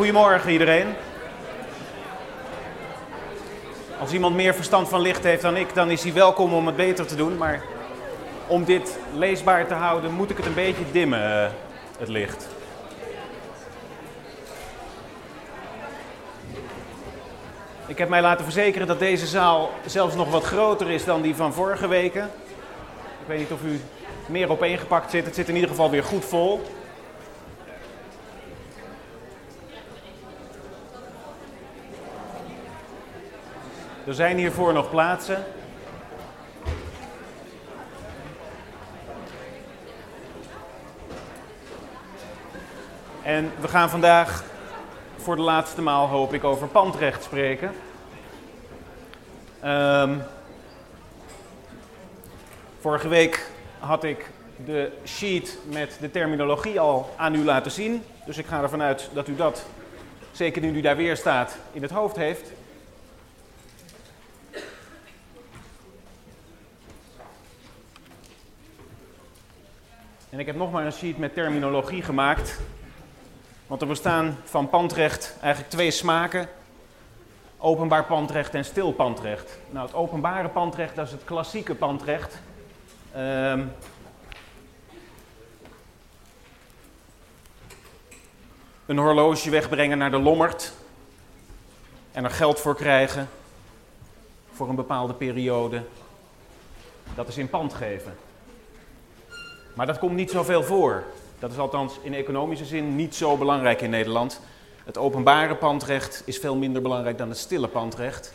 Goedemorgen iedereen. Als iemand meer verstand van licht heeft dan ik, dan is hij welkom om het beter te doen. Maar om dit leesbaar te houden, moet ik het een beetje dimmen, eh, het licht. Ik heb mij laten verzekeren dat deze zaal zelfs nog wat groter is dan die van vorige weken. Ik weet niet of u meer opeengepakt zit. Het zit in ieder geval weer goed vol. Er zijn hiervoor nog plaatsen. En we gaan vandaag voor de laatste maal, hoop ik, over pandrecht spreken. Ehm, vorige week had ik de sheet met de terminologie al aan u laten zien. Dus ik ga ervan uit dat u dat, zeker nu u daar weer staat, in het hoofd heeft. En ik heb nog maar een sheet met terminologie gemaakt. Want er bestaan van pandrecht eigenlijk twee smaken. Openbaar pandrecht en stil pandrecht. Nou, het openbare pandrecht, dat is het klassieke pandrecht. Ehm, een horloge wegbrengen naar de lommerd. En er geld voor krijgen. Voor een bepaalde periode. Dat is in pand geven. Maar dat komt niet zoveel voor. Dat is althans in economische zin niet zo belangrijk in Nederland. Het openbare pandrecht is veel minder belangrijk dan het stille pandrecht.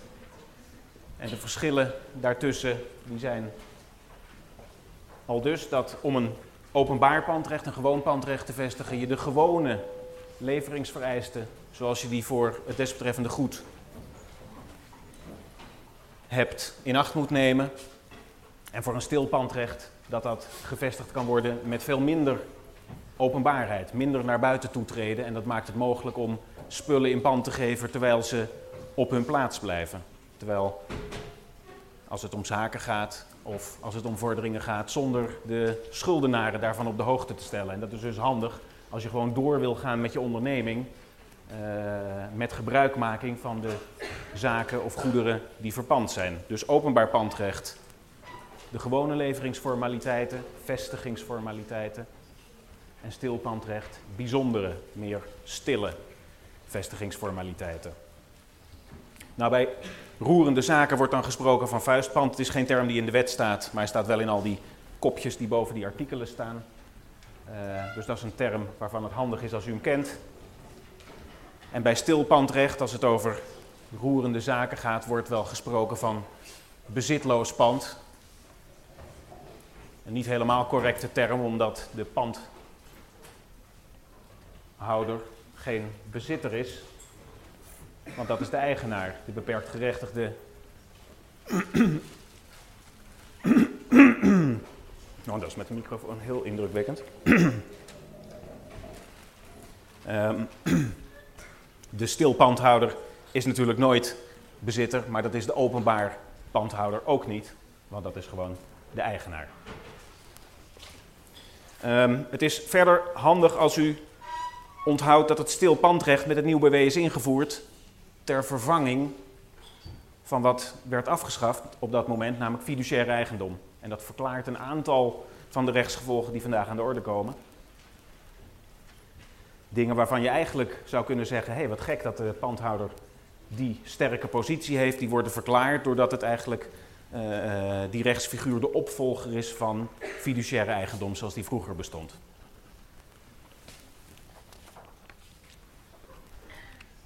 En de verschillen daartussen die zijn al dus dat om een openbaar pandrecht, een gewoon pandrecht te vestigen, je de gewone leveringsvereisten, zoals je die voor het desbetreffende goed hebt, in acht moet nemen. En voor een stil pandrecht dat dat gevestigd kan worden met veel minder openbaarheid, minder naar buiten toetreden. En dat maakt het mogelijk om spullen in pand te geven terwijl ze op hun plaats blijven. Terwijl als het om zaken gaat of als het om vorderingen gaat, zonder de schuldenaren daarvan op de hoogte te stellen. En dat is dus handig als je gewoon door wil gaan met je onderneming. Uh, met gebruikmaking van de zaken of goederen die verpand zijn. Dus openbaar pandrecht, de gewone leveringsformaliteiten, vestigingsformaliteiten en stilpandrecht, bijzondere, meer stille vestigingsformaliteiten. Nou, bij roerende zaken wordt dan gesproken van vuistpand. Het is geen term die in de wet staat, maar hij staat wel in al die kopjes die boven die artikelen staan. Uh, dus dat is een term waarvan het handig is als u hem kent. En bij stilpandrecht, als het over roerende zaken gaat, wordt wel gesproken van bezitloos pand. Een niet helemaal correcte term, omdat de pandhouder geen bezitter is, want dat is de eigenaar, de beperkt gerechtigde. nou, dat is met de microfoon heel indrukwekkend. um, de stilpandhouder is natuurlijk nooit bezitter, maar dat is de openbaar pandhouder ook niet, want dat is gewoon de eigenaar. Um, het is verder handig als u onthoudt dat het stilpandrecht met het nieuw BW is ingevoerd ter vervanging van wat werd afgeschaft op dat moment, namelijk fiduciaire eigendom. En dat verklaart een aantal van de rechtsgevolgen die vandaag aan de orde komen. Dingen waarvan je eigenlijk zou kunnen zeggen: hé, hey, wat gek dat de pandhouder die sterke positie heeft, die worden verklaard doordat het eigenlijk uh, die rechtsfiguur de opvolger is van fiduciaire eigendom zoals die vroeger bestond.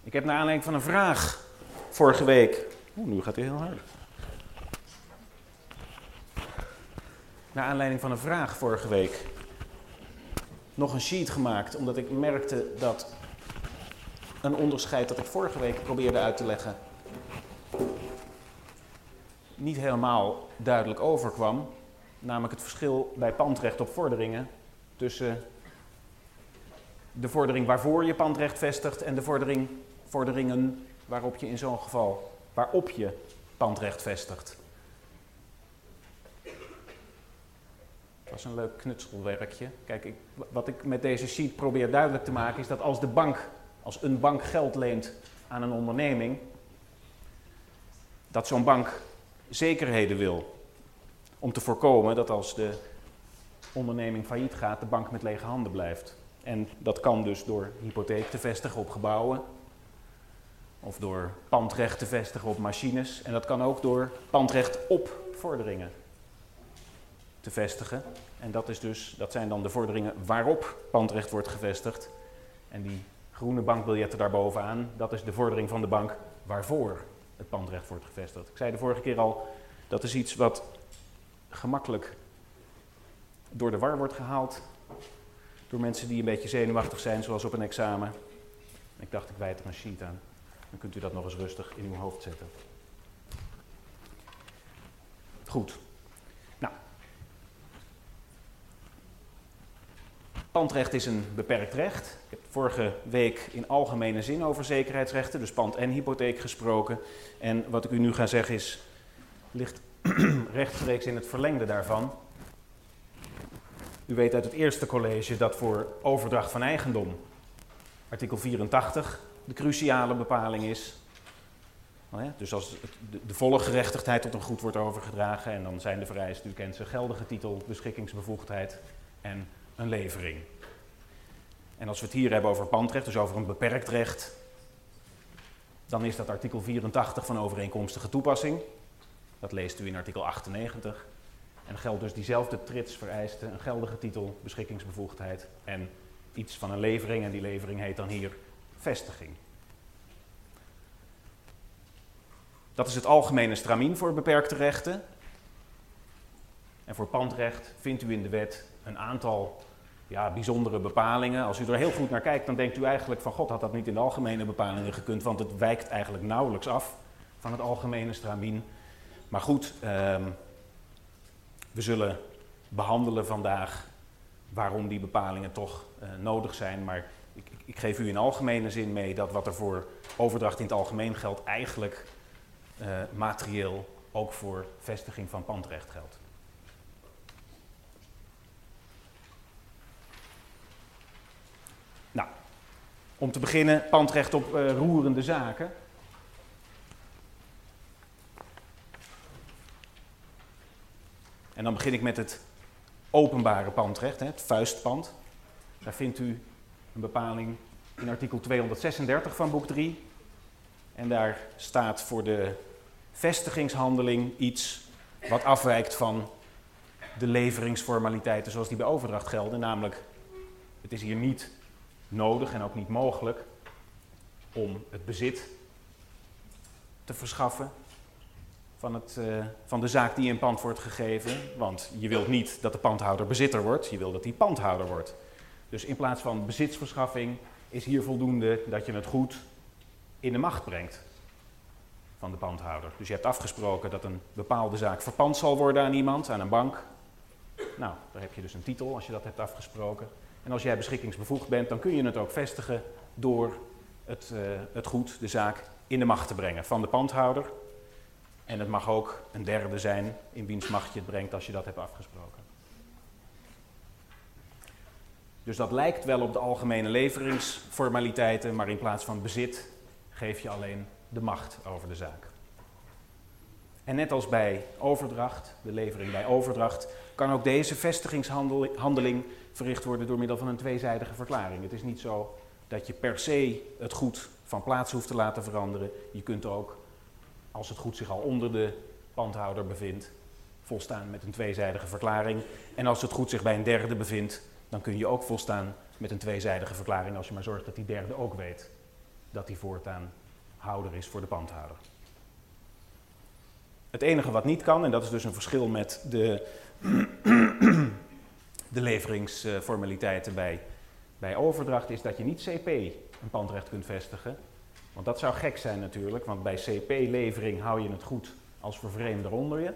Ik heb naar aanleiding van een vraag vorige week. Oeh, nu gaat hij heel hard. Naar aanleiding van een vraag vorige week nog een sheet gemaakt, omdat ik merkte dat een onderscheid dat ik vorige week probeerde uit te leggen niet helemaal duidelijk overkwam. Namelijk het verschil bij pandrecht op vorderingen tussen de vordering waarvoor je pandrecht vestigt en de vordering, vorderingen waarop je in zo'n geval waarop je pandrecht vestigt. Dat was een leuk knutselwerkje. Kijk, ik, wat ik met deze sheet probeer duidelijk te maken is dat als de bank als een bank geld leent aan een onderneming, dat zo'n bank zekerheden wil. Om te voorkomen dat als de onderneming failliet gaat, de bank met lege handen blijft. En dat kan dus door hypotheek te vestigen op gebouwen, of door pandrecht te vestigen op machines. En dat kan ook door pandrecht op vorderingen te vestigen. En dat, is dus, dat zijn dan de vorderingen waarop pandrecht wordt gevestigd. En die groene bankbiljetten daarbovenaan, dat is de vordering van de bank waarvoor het pandrecht wordt gevestigd. Ik zei de vorige keer al, dat is iets wat gemakkelijk door de war wordt gehaald. Door mensen die een beetje zenuwachtig zijn, zoals op een examen. Ik dacht, ik wijd er een sheet aan. Dan kunt u dat nog eens rustig in uw hoofd zetten. Goed. Pandrecht is een beperkt recht. Ik heb vorige week in algemene zin over zekerheidsrechten, dus pand en hypotheek gesproken. En wat ik u nu ga zeggen is, ligt rechtstreeks in het verlengde daarvan. U weet uit het eerste college dat voor overdracht van eigendom artikel 84 de cruciale bepaling is. Nou dus als de, de, volle gerechtigheid tot een goed wordt overgedragen en dan zijn de vereisten, u kent ze, geldige titel, beschikkingsbevoegdheid en een levering. En als we het hier hebben over pandrecht, dus over een beperkt recht, dan is dat artikel 84 van overeenkomstige toepassing. Dat leest u in artikel 98. En geldt dus diezelfde trits vereisten, een geldige titel, beschikkingsbevoegdheid en iets van een levering. En die levering heet dan hier vestiging. Dat is het algemene stramien voor beperkte rechten. En voor pandrecht vindt u in de wet een aantal ja, bijzondere bepalingen. Als u er heel goed naar kijkt, dan denkt u eigenlijk van God had dat niet in de algemene bepalingen gekund, want het wijkt eigenlijk nauwelijks af van het algemene stramien. Maar goed, ehm, we zullen behandelen vandaag waarom die bepalingen toch uh, nodig zijn. Maar ik, ik, geef u in algemene zin mee dat wat er voor overdracht in het algemeen geldt, eigenlijk uh, materieel ook voor vestiging van pandrecht geldt. Om te beginnen, pandrecht op uh, roerende zaken. En dan begin ik met het openbare pandrecht, het vuistpand. Daar vindt u een bepaling in artikel 236 van boek 3. En daar staat voor de vestigingshandeling iets wat afwijkt van de leveringsformaliteiten zoals die bij overdracht gelden. Namelijk, het is hier niet nodig en ook niet mogelijk om het bezit te verschaffen van, het, uh, van de zaak die in pand wordt gegeven. Want je wilt niet dat de pandhouder bezitter wordt, je wil dat hij pandhouder wordt. Dus in plaats van bezitsverschaffing is hier voldoende dat je het goed in de macht brengt van de pandhouder. Dus je hebt afgesproken dat een bepaalde zaak verpand zal worden aan iemand, aan een bank. Nou, daar heb je dus een titel als je dat hebt afgesproken. En als jij beschikkingsbevoegd bent, dan kun je het ook vestigen door het, uh, het goed, de zaak, in de macht te brengen van de pandhouder. En het mag ook een derde zijn in wiens macht je het brengt als je dat hebt afgesproken. Dus dat lijkt wel op de algemene leveringsformaliteiten, maar in plaats van bezit geef je alleen de macht over de zaak. En net als bij overdracht, de levering bij overdracht, kan ook deze vestigingshandeling verricht worden door middel van een tweezijdige verklaring. Het is niet zo dat je per se het goed van plaats hoeft te laten veranderen. Je kunt ook als het goed zich al onder de pandhouder bevindt, volstaan met een tweezijdige verklaring. En als het goed zich bij een derde bevindt, dan kun je ook volstaan met een tweezijdige verklaring als je maar zorgt dat die derde ook weet dat hij voortaan houder is voor de pandhouder. Het enige wat niet kan, en dat is dus een verschil met de, de leveringsformaliteiten bij, bij overdracht, is dat je niet CP een pandrecht kunt vestigen, want dat zou gek zijn natuurlijk, want bij CP-levering hou je het goed als vervreemder onder je.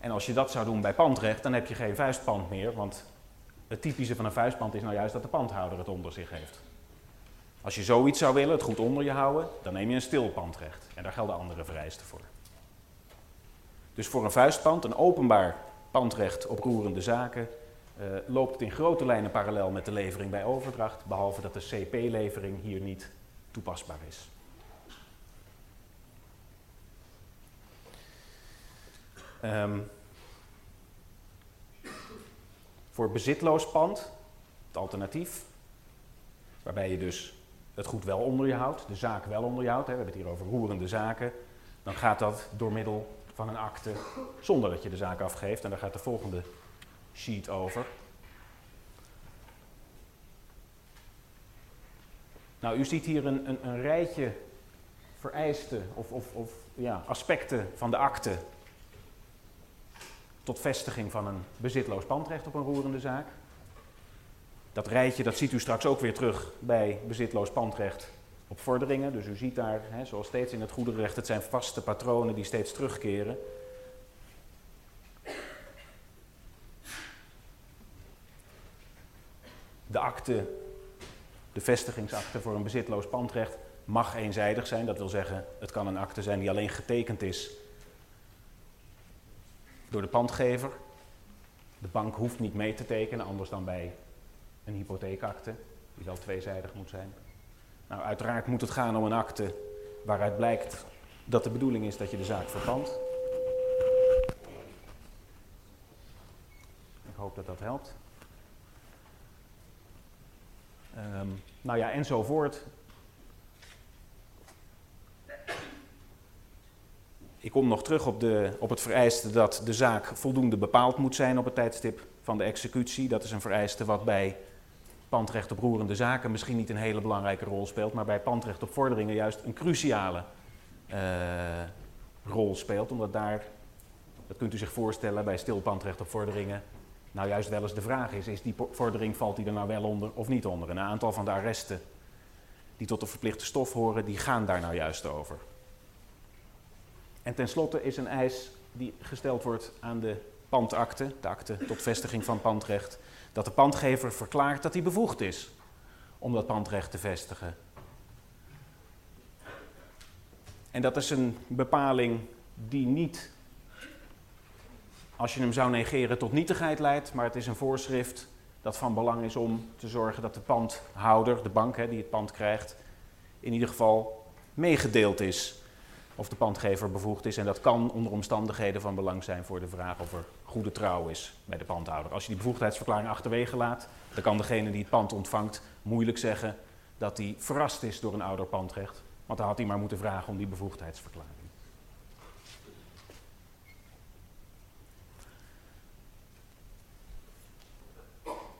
En als je dat zou doen bij pandrecht, dan heb je geen vuistpand meer, want het typische van een vuistpand is nou juist dat de pandhouder het onder zich heeft. Als je zoiets zou willen, het goed onder je houden, dan neem je een stil pandrecht. En daar gelden andere vereisten voor. Dus voor een vuistpand, een openbaar pandrecht op roerende zaken, uh, loopt het in grote lijnen parallel met de levering bij overdracht, behalve dat de CP-levering hier niet toepasbaar is. Um, voor bezitloos pand, het alternatief, waarbij je dus het goed wel onder je houdt, de zaak wel onder je houdt, hè, we hebben het hier over roerende zaken, dan gaat dat door middel van een akte zonder dat je de zaak afgeeft. En daar gaat de volgende sheet over. Nou, u ziet hier een, een, een rijtje vereisten of, of, of ja, aspecten van de akte tot vestiging van een bezitloos pandrecht op een roerende zaak. Dat rijtje dat ziet u straks ook weer terug bij bezitloos pandrecht op vorderingen. Dus u ziet daar, hè, zoals steeds in het goederenrecht, het zijn vaste patronen die steeds terugkeren. De akte, de vestigingsakte voor een bezitloos pandrecht mag eenzijdig zijn. Dat wil zeggen, het kan een akte zijn die alleen getekend is door de pandgever. De bank hoeft niet mee te tekenen, anders dan bij een hypotheekakte, die wel tweezijdig moet zijn. Nou, uiteraard moet het gaan om een akte waaruit blijkt dat de bedoeling is dat je de zaak verpand. Ik hoop dat dat helpt. Um, nou ja, enzovoort. Ik kom nog terug op, de, op het vereiste dat de zaak voldoende bepaald moet zijn op het tijdstip van de executie. Dat is een vereiste wat bij pandrecht op roerende zaken misschien niet een hele belangrijke rol speelt, maar bij pandrecht op vorderingen juist een cruciale uh, rol speelt. Omdat daar, dat kunt u zich voorstellen, bij stil pandrecht op vorderingen, nou juist wel eens de vraag is, is die vordering, valt die er nou wel onder of niet onder? een aantal van de arresten die tot de verplichte stof horen, die gaan daar nou juist over. En tenslotte is een eis die gesteld wordt aan de pandakte, de akte tot vestiging van pandrecht, dat de pandgever verklaart dat hij bevoegd is om dat pandrecht te vestigen. En dat is een bepaling die niet, als je hem zou negeren, tot nietigheid leidt, maar het is een voorschrift dat van belang is om te zorgen dat de pandhouder, de bank hè, die het pand krijgt, in ieder geval meegedeeld is of de pandgever bevoegd is. En dat kan onder omstandigheden van belang zijn voor de vraag of er goede trouw is bij de pandhouder. Als je die bevoegdheidsverklaring achterwege laat, dan kan degene die het pand ontvangt moeilijk zeggen dat hij verrast is door een ouder pandrecht. Want dan had hij maar moeten vragen om die bevoegdheidsverklaring.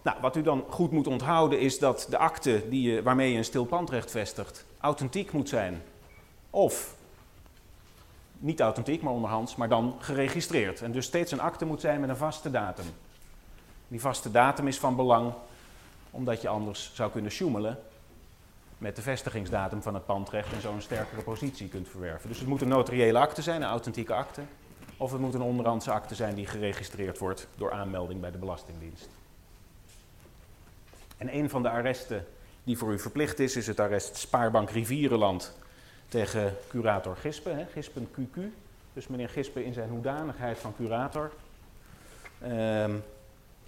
Nou, wat u dan goed moet onthouden is dat de akte die je, waarmee je een stil pandrecht vestigt authentiek moet zijn. Of niet authentiek, maar onderhands, maar dan geregistreerd. En dus steeds een akte moet zijn met een vaste datum. Die vaste datum is van belang, omdat je anders zou kunnen sjoemelen met de vestigingsdatum van het pandrecht en zo een sterkere positie kunt verwerven. Dus het moet een notariële akte zijn, een authentieke akte. Of het moet een onderhandse akte zijn die geregistreerd wordt door aanmelding bij de Belastingdienst. En een van de arresten die voor u verplicht is, is het arrest Spaarbank Rivierenland tegen curator Gispen, hè, Gispen QQ. Dus meneer Gispen in zijn hoedanigheid van curator. Um,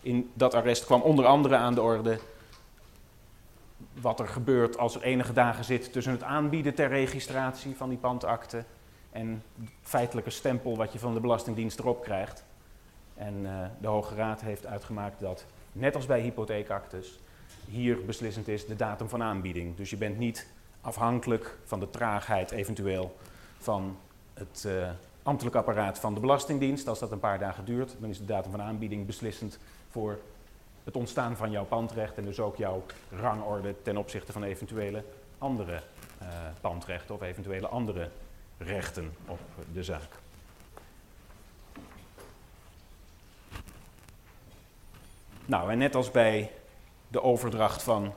in dat arrest kwam onder andere aan de orde wat er gebeurt als er enige dagen zit tussen het aanbieden ter registratie van die pandakte en het feitelijke stempel wat je van de Belastingdienst erop krijgt. En uh, de Hoge Raad heeft uitgemaakt dat, net als bij hypotheekaktes, hier beslissend is de datum van aanbieding. Dus je bent niet afhankelijk van de traagheid eventueel van het uh, ambtelijk apparaat van de Belastingdienst. Als dat een paar dagen duurt, dan is de datum van aanbieding beslissend voor het ontstaan van jouw pandrecht en dus ook jouw rangorde ten opzichte van eventuele andere uh, pandrechten of eventuele andere rechten op de zaak. Nou, en net als bij de overdracht van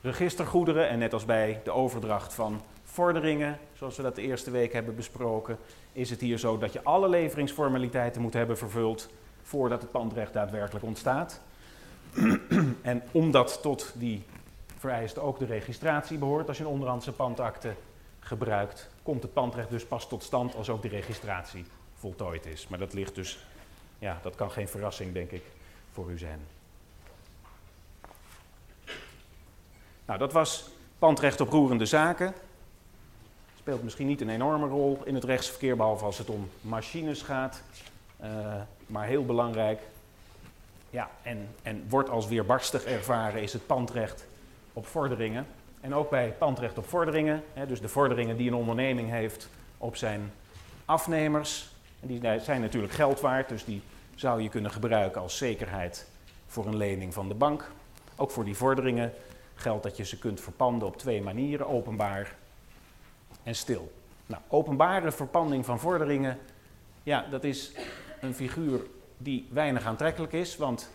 registergoederen en net als bij de overdracht van vorderingen, zoals we dat de eerste week hebben besproken, is het hier zo dat je alle leveringsformaliteiten moet hebben vervuld voordat het pandrecht daadwerkelijk ontstaat. en omdat tot die vereiste ook de registratie behoort, als je een onderhandse pandakte gebruikt, komt het pandrecht dus pas tot stand als ook de registratie voltooid is. Maar dat ligt dus ja, dat kan geen verrassing, denk ik, voor u zijn. Nou, dat was pandrecht op roerende zaken. Speelt misschien niet een enorme rol in het rechtsverkeer, behalve als het om machines gaat. Uh, maar heel belangrijk. Ja, en, en wordt als weerbarstig ervaren is het pandrecht op vorderingen. En ook bij pandrecht op vorderingen, hè, dus de vorderingen die een onderneming heeft op zijn afnemers. En die zijn natuurlijk geld waard, dus die zou je kunnen gebruiken als zekerheid voor een lening van de bank. Ook voor die vorderingen geldt dat je ze kunt verpanden op twee manieren, openbaar en stil. Nou, openbare verpanding van vorderingen, ja, dat is een figuur die weinig aantrekkelijk is, want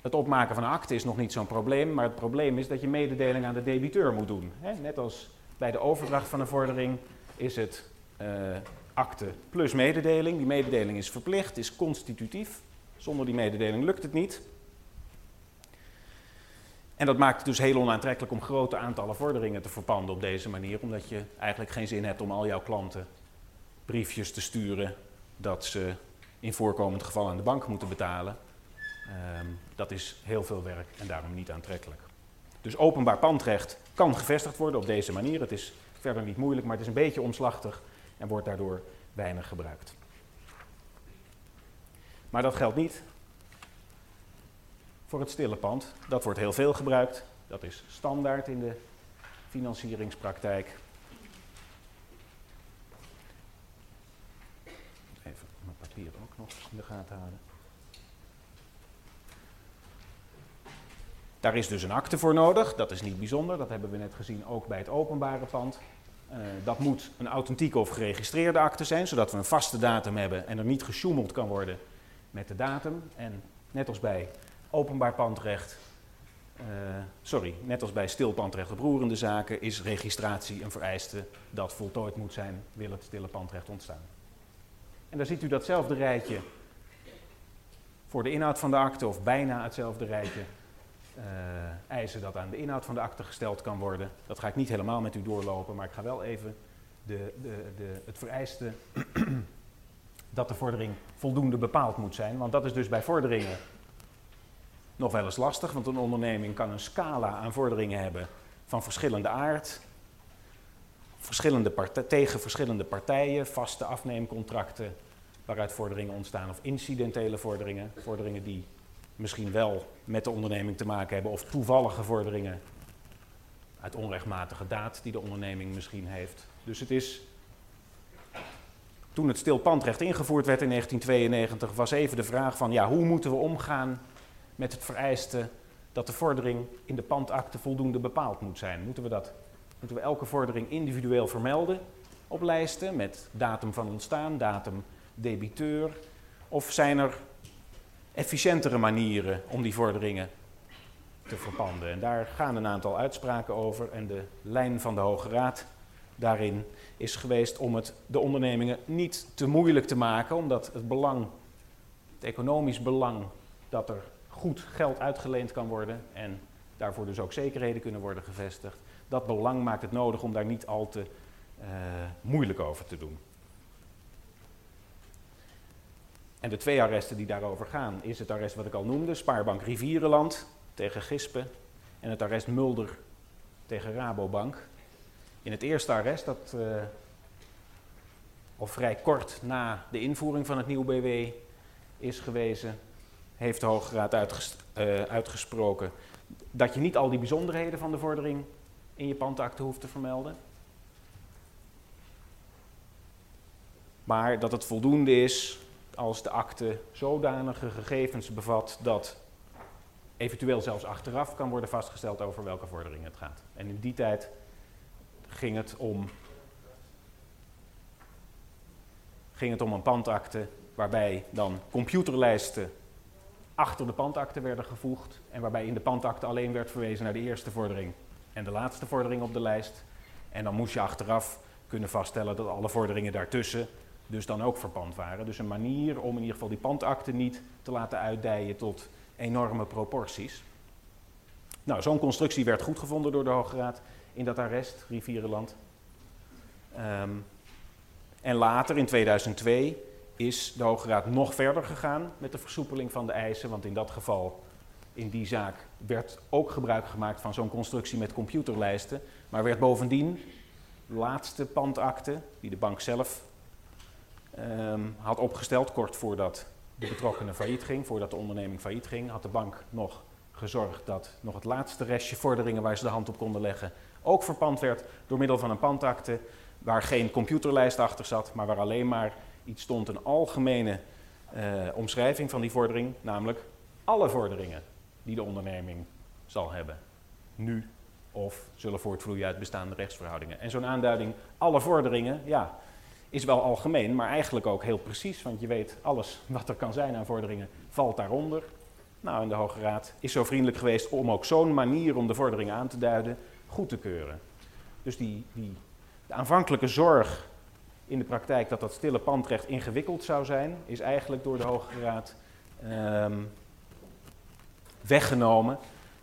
het opmaken van een akte is nog niet zo'n probleem, maar het probleem is dat je mededeling aan de debiteur moet doen. Net als bij de overdracht van een vordering is het uh, akte plus mededeling. Die mededeling is verplicht, is constitutief. Zonder die mededeling lukt het niet. En dat maakt het dus heel onaantrekkelijk om grote aantallen vorderingen te verpanden op deze manier, omdat je eigenlijk geen zin hebt om al jouw klanten briefjes te sturen dat ze in voorkomend geval aan de bank moeten betalen. Um, dat is heel veel werk en daarom niet aantrekkelijk. Dus openbaar pandrecht kan gevestigd worden op deze manier. Het is verder niet moeilijk, maar het is een beetje omslachtig en wordt daardoor weinig gebruikt. Maar dat geldt niet voor het stille pand. Dat wordt heel veel gebruikt. Dat is standaard in de financieringspraktijk. Even mijn papier ook nog in de gaten houden. Daar is dus een akte voor nodig, dat is niet bijzonder, dat hebben we net gezien ook bij het openbare pand. Uh, dat moet een authentieke of geregistreerde akte zijn, zodat we een vaste datum hebben en er niet gesjoemeld kan worden met de datum. En net als bij openbaar pandrecht, uh, sorry, net als bij stilpandrecht op roerende zaken, is registratie een vereiste dat voltooid moet zijn, wil het stille pandrecht ontstaan. En daar ziet u datzelfde rijtje voor de inhoud van de akte, of bijna hetzelfde rijtje uh, eisen dat aan de inhoud van de akte gesteld kan worden. Dat ga ik niet helemaal met u doorlopen, maar ik ga wel even de, de, de, het vereiste dat de vordering voldoende bepaald moet zijn. Want dat is dus bij vorderingen nog wel eens lastig, want een onderneming kan een scala aan vorderingen hebben van verschillende aard, verschillende tegen verschillende partijen, vaste afneemcontracten waaruit vorderingen ontstaan of incidentele vorderingen, vorderingen die misschien wel met de onderneming te maken hebben of toevallige vorderingen uit onrechtmatige daad die de onderneming misschien heeft. Dus het is, toen het stilpandrecht ingevoerd werd in 1992, was even de vraag van ja, hoe moeten we omgaan met het vereiste dat de vordering in de pandakte voldoende bepaald moet zijn. Moeten we, dat, moeten we elke vordering individueel vermelden op lijsten met datum van ontstaan, datum debiteur? Of zijn er efficiëntere manieren om die vorderingen te verpanden. En daar gaan een aantal uitspraken over. En de lijn van de Hoge Raad daarin is geweest om het de ondernemingen niet te moeilijk te maken, omdat het belang, het economisch belang, dat er goed geld uitgeleend kan worden en daarvoor dus ook zekerheden kunnen worden gevestigd, dat belang maakt het nodig om daar niet al te uh, moeilijk over te doen. En de twee arresten die daarover gaan, is het arrest wat ik al noemde, Spaarbank Rivierenland tegen Gispen en het arrest Mulder tegen Rabobank. In het eerste arrest, dat uh, al vrij kort na de invoering van het nieuwe BW is gewezen, heeft de Hoge Raad uh, uitgesproken dat je niet al die bijzonderheden van de vordering in je pandakte hoeft te vermelden. Maar dat het voldoende is als de akte zodanige gegevens bevat dat eventueel zelfs achteraf kan worden vastgesteld over welke vordering het gaat. En in die tijd ging het om, ging het om een pandakte waarbij dan computerlijsten achter de pandakte werden gevoegd en waarbij in de pandakte alleen werd verwezen naar de eerste vordering en de laatste vordering op de lijst. En dan moest je achteraf kunnen vaststellen dat alle vorderingen daartussen dus dan ook verpand waren. Dus een manier om in ieder geval die pandakte niet te laten uitdijen tot enorme proporties. Nou, zo'n constructie werd goedgevonden door de Hoge Raad in dat arrest, Rivierenland. Um, en later, in 2002, is de Hoge Raad nog verder gegaan met de versoepeling van de eisen, want in dat geval, in die zaak, werd ook gebruik gemaakt van zo'n constructie met computerlijsten, maar werd bovendien laatste pandakte, die de bank zelf ehm, had opgesteld, kort voordat de betrokkenen failliet ging, voordat de onderneming failliet ging, had de bank nog gezorgd dat nog het laatste restje vorderingen waar ze de hand op konden leggen ook verpand werd door middel van een pandakte waar geen computerlijst achter zat, maar waar alleen maar iets stond, een algemene uh, omschrijving van die vordering, namelijk alle vorderingen die de onderneming zal hebben, nu of zullen voortvloeien uit bestaande rechtsverhoudingen. En zo'n aanduiding, alle vorderingen, ja, is wel algemeen, maar eigenlijk ook heel precies, want je weet alles wat er kan zijn aan vorderingen valt daaronder. Nou, en de Hoge Raad is zo vriendelijk geweest om ook zo'n manier om de vorderingen aan te duiden goed te keuren. Dus die, die, de aanvankelijke zorg in de praktijk dat dat stille pandrecht ingewikkeld zou zijn, is eigenlijk door de Hoge Raad ehm, weggenomen.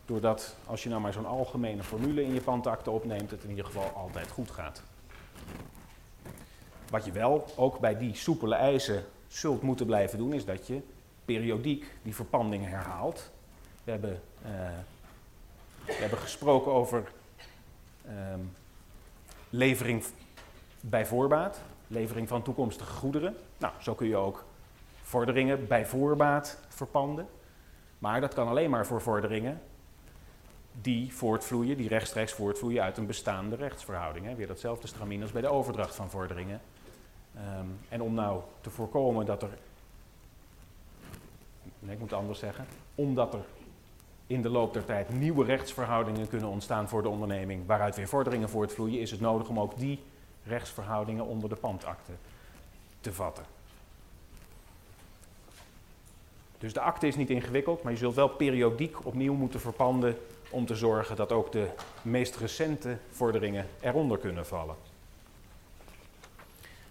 Doordat als je nou maar zo'n algemene formule in je pandakte opneemt, het in ieder geval altijd goed gaat. Wat je wel ook bij die soepele eisen zult moeten blijven doen, is dat je periodiek die verpanding herhaalt. We hebben, uh, we hebben gesproken over um, levering bij voorbaat, levering van toekomstige goederen. Nou, zo kun je ook vorderingen bij voorbaat verpanden. Maar dat kan alleen maar voor vorderingen die voortvloeien, die rechtstreeks voortvloeien uit een bestaande rechtsverhouding. Weer datzelfde stramien als bij de overdracht van vorderingen. Um, en om nou te voorkomen dat er. Nee, ik moet het anders zeggen. Omdat er in de loop der tijd nieuwe rechtsverhoudingen kunnen ontstaan voor de onderneming, waaruit weer vorderingen voortvloeien, is het nodig om ook die rechtsverhoudingen onder de pandakte te vatten. Dus de akte is niet ingewikkeld, maar je zult wel periodiek opnieuw moeten verpanden om te zorgen dat ook de meest recente vorderingen eronder kunnen vallen.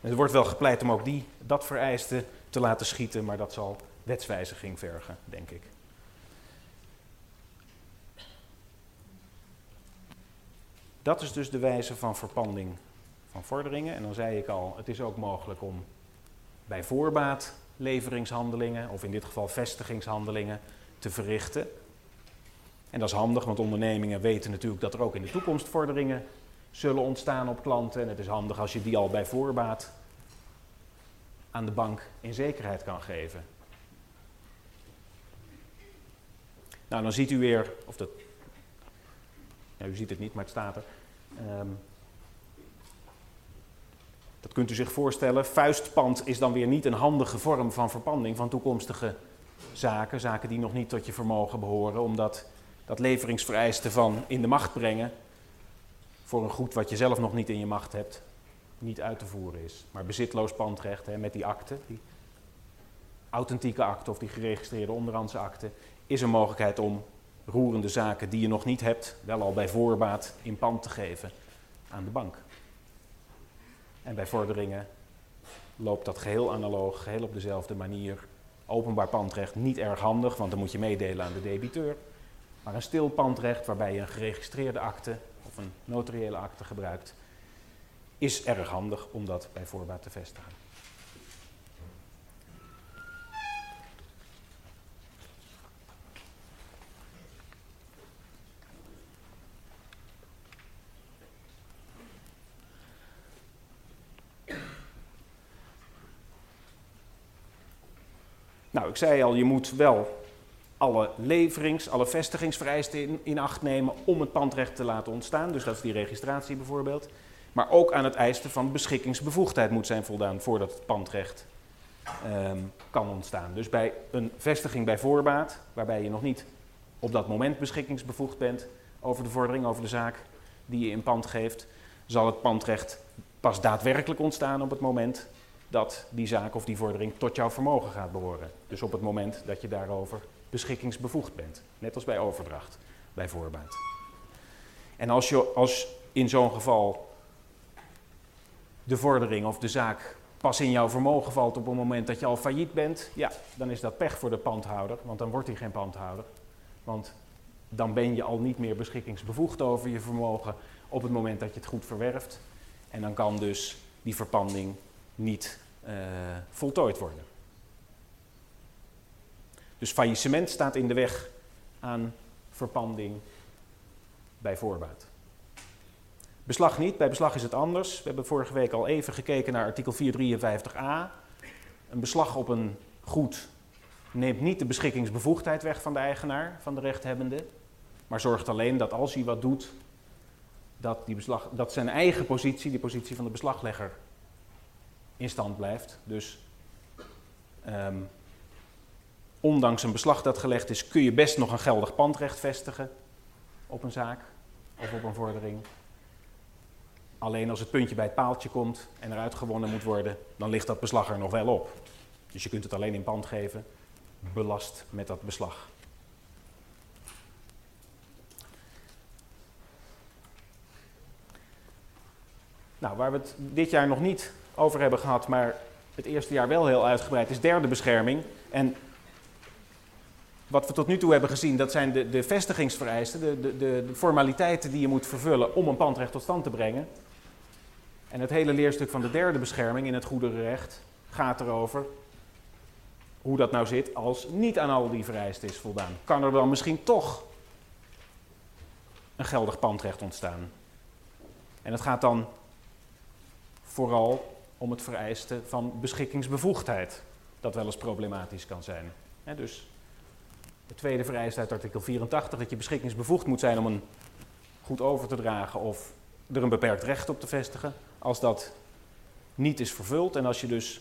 En er wordt wel gepleit om ook die, dat vereiste te laten schieten, maar dat zal wetswijziging vergen, denk ik. Dat is dus de wijze van verpanding van vorderingen. En dan zei ik al, het is ook mogelijk om bij voorbaat leveringshandelingen, of in dit geval vestigingshandelingen, te verrichten. En dat is handig, want ondernemingen weten natuurlijk dat er ook in de toekomst vorderingen zullen ontstaan op klanten. En het is handig als je die al bij voorbaat aan de bank in zekerheid kan geven. Nou, dan ziet u weer, of dat ja, u ziet het niet, maar het staat er. Ehm, dat kunt u zich voorstellen. Vuistpand is dan weer niet een handige vorm van verpanding van toekomstige zaken. Zaken die nog niet tot je vermogen behoren, omdat dat leveringsvereiste van in de macht brengen voor een goed wat je zelf nog niet in je macht hebt, niet uit te voeren is. Maar bezitloos pandrecht hè, met die akte, die authentieke akte of die geregistreerde onderhandse akte, is een mogelijkheid om roerende zaken die je nog niet hebt, wel al bij voorbaat in pand te geven aan de bank. En bij vorderingen loopt dat geheel analoog, geheel op dezelfde manier. Openbaar pandrecht niet erg handig, want dan moet je meedelen aan de debiteur. Maar een stil pandrecht waarbij je een geregistreerde akte of een notariële akte gebruikt, is erg handig om dat bij voorbaat te vestigen. Nou, ik zei al, je moet wel alle leverings, alle vestigingsvereisten in, in, acht nemen om het pandrecht te laten ontstaan. Dus dat is die registratie bijvoorbeeld. Maar ook aan het eisen van beschikkingsbevoegdheid moet zijn voldaan voordat het pandrecht um, kan ontstaan. Dus bij een vestiging bij voorbaat, waarbij je nog niet op dat moment beschikkingsbevoegd bent over de vordering, over de zaak die je in pand geeft, zal het pandrecht pas daadwerkelijk ontstaan op het moment dat die zaak of die vordering tot jouw vermogen gaat behoren. Dus op het moment dat je daarover beschikkingsbevoegd bent. Net als bij overdracht, bij voorbaat. En als, je, als in zo'n geval de vordering of de zaak pas in jouw vermogen valt op het moment dat je al failliet bent, ja, dan is dat pech voor de pandhouder, want dan wordt hij geen pandhouder. Want dan ben je al niet meer beschikkingsbevoegd over je vermogen op het moment dat je het goed verwerft. En dan kan dus die verpanding niet uh, voltooid worden. Dus faillissement staat in de weg aan verpanding bij voorbaat. Beslag niet, bij beslag is het anders. We hebben vorige week al even gekeken naar artikel 453a. Een beslag op een goed neemt niet de beschikkingsbevoegdheid weg van de eigenaar, van de rechthebbende, maar zorgt alleen dat als hij wat doet, dat, die beslag, dat zijn eigen positie, die positie van de beslaglegger, in stand blijft. Dus um, ondanks een beslag dat gelegd is, kun je best nog een geldig pandrecht vestigen op een zaak of op een vordering. Alleen als het puntje bij het paaltje komt en eruit gewonnen moet worden, dan ligt dat beslag er nog wel op. Dus je kunt het alleen in pand geven, belast met dat beslag. Nou, waar we het dit jaar nog niet over hebben gehad, maar het eerste jaar wel heel uitgebreid, is derde bescherming. En wat we tot nu toe hebben gezien, dat zijn de, de vestigingsvereisten, de, de, de, formaliteiten die je moet vervullen om een pandrecht tot stand te brengen. En het hele leerstuk van de derde bescherming in het goederenrecht gaat erover hoe dat nou zit als niet aan al die vereisten is voldaan. Kan er dan misschien toch een geldig pandrecht ontstaan? En het gaat dan vooral om het vereisten van beschikkingsbevoegdheid, dat wel eens problematisch kan zijn. dus de tweede vereiste uit artikel 84, dat je beschikkingsbevoegd moet zijn om een goed over te dragen of er een beperkt recht op te vestigen. Als dat niet is vervuld en als je dus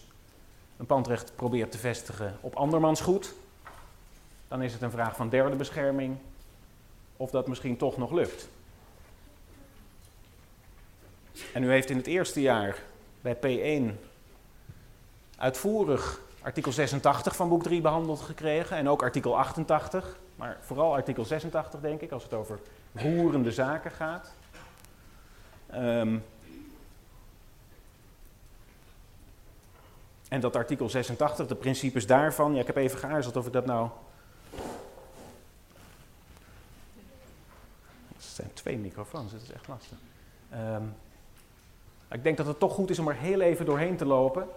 een pandrecht probeert te vestigen op andermans goed, dan is het een vraag van derde bescherming of dat misschien toch nog lukt. En u heeft in het eerste jaar bij P1 uitvoerig artikel 86 van boek 3 behandeld gekregen en ook artikel 88, maar vooral artikel 86 denk ik, als het over roerende zaken gaat. Um, en dat artikel 86, de principes daarvan, ja, ik heb even geaarzeld of ik dat nou. Het zijn twee microfoons, dat is echt lastig. Um, ik denk dat het toch goed is om er heel even doorheen te lopen.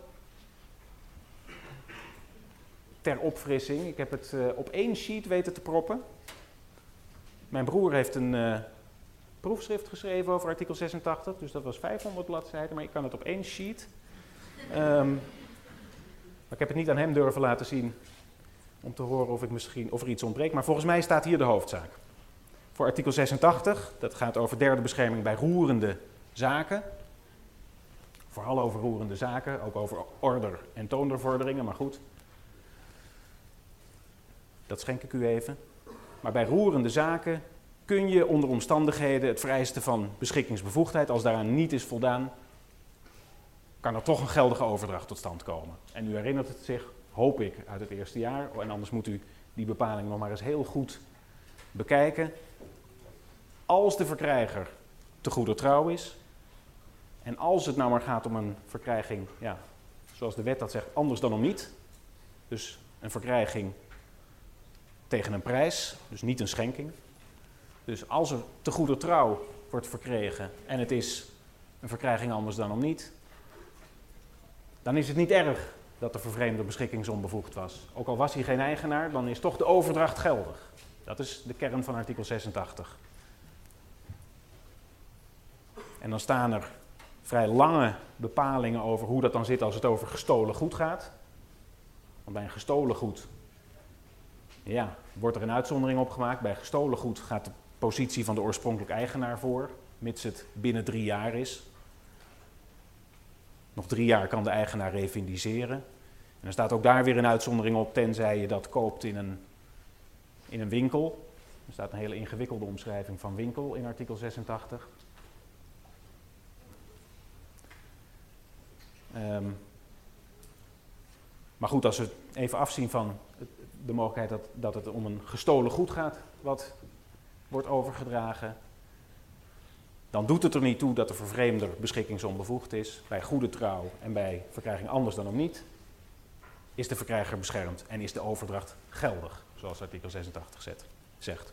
Ter opfrissing. Ik heb het uh, op één sheet weten te proppen. Mijn broer heeft een uh, proefschrift geschreven over artikel 86, dus dat was 500 bladzijden, maar ik kan het op één sheet. Um, maar ik heb het niet aan hem durven laten zien om te horen of, ik misschien, of er iets ontbreekt. Maar volgens mij staat hier de hoofdzaak. Voor artikel 86, dat gaat over derde bescherming bij roerende zaken. Vooral over roerende zaken, ook over order- en toondervorderingen, maar goed. Dat schenk ik u even. Maar bij roerende zaken kun je onder omstandigheden het vereisten van beschikkingsbevoegdheid, als daaraan niet is voldaan, kan er toch een geldige overdracht tot stand komen. En u herinnert het zich, hoop ik, uit het eerste jaar. En anders moet u die bepaling nog maar eens heel goed bekijken. Als de verkrijger te goede trouw is, en als het nou maar gaat om een verkrijging, ja, zoals de wet dat zegt, anders dan om niet. Dus een verkrijging tegen een prijs, dus niet een schenking. Dus als er te goede trouw wordt verkregen en het is een verkrijging anders dan om niet, dan is het niet erg dat de vervreemder beschikkingsom was. Ook al was hij geen eigenaar, dan is toch de overdracht geldig. Dat is de kern van artikel 86. En dan staan er vrij lange bepalingen over hoe dat dan zit als het over gestolen goed gaat. Want bij een gestolen goed ja, wordt er een uitzondering op gemaakt. Bij gestolen goed gaat de positie van de oorspronkelijk eigenaar voor, mits het binnen drie jaar is. Nog drie jaar kan de eigenaar revindiceren. En er staat ook daar weer een uitzondering op, tenzij je dat koopt in een, in een winkel. Er staat een hele ingewikkelde omschrijving van winkel in artikel 86. Um, maar goed, als we even afzien van de mogelijkheid dat, dat het om een gestolen goed gaat, wat wordt overgedragen, dan doet het er niet toe dat de vervreemder beschikkingsonbevoegd is. Bij goede trouw en bij verkrijging anders dan om niet, is de verkrijger beschermd en is de overdracht geldig, zoals artikel 86 zegt.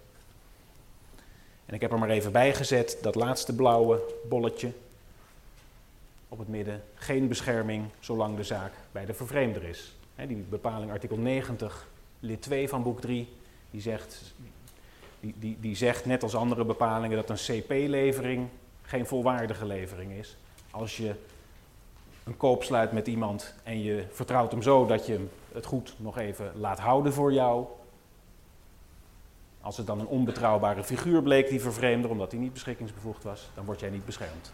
En ik heb er maar even bij gezet dat laatste blauwe bolletje. Op het midden geen bescherming zolang de zaak bij de vervreemder is. die bepaling artikel 90, lid 2 van boek 3, die zegt, die, die, die zegt net als andere bepalingen dat een CP-levering geen volwaardige levering is. Als je een koop sluit met iemand en je vertrouwt hem zo dat je het goed nog even laat houden voor jou. Als het dan een onbetrouwbare figuur bleek, die vervreemder, omdat hij niet beschikkingsbevoegd was, dan word jij niet beschermd.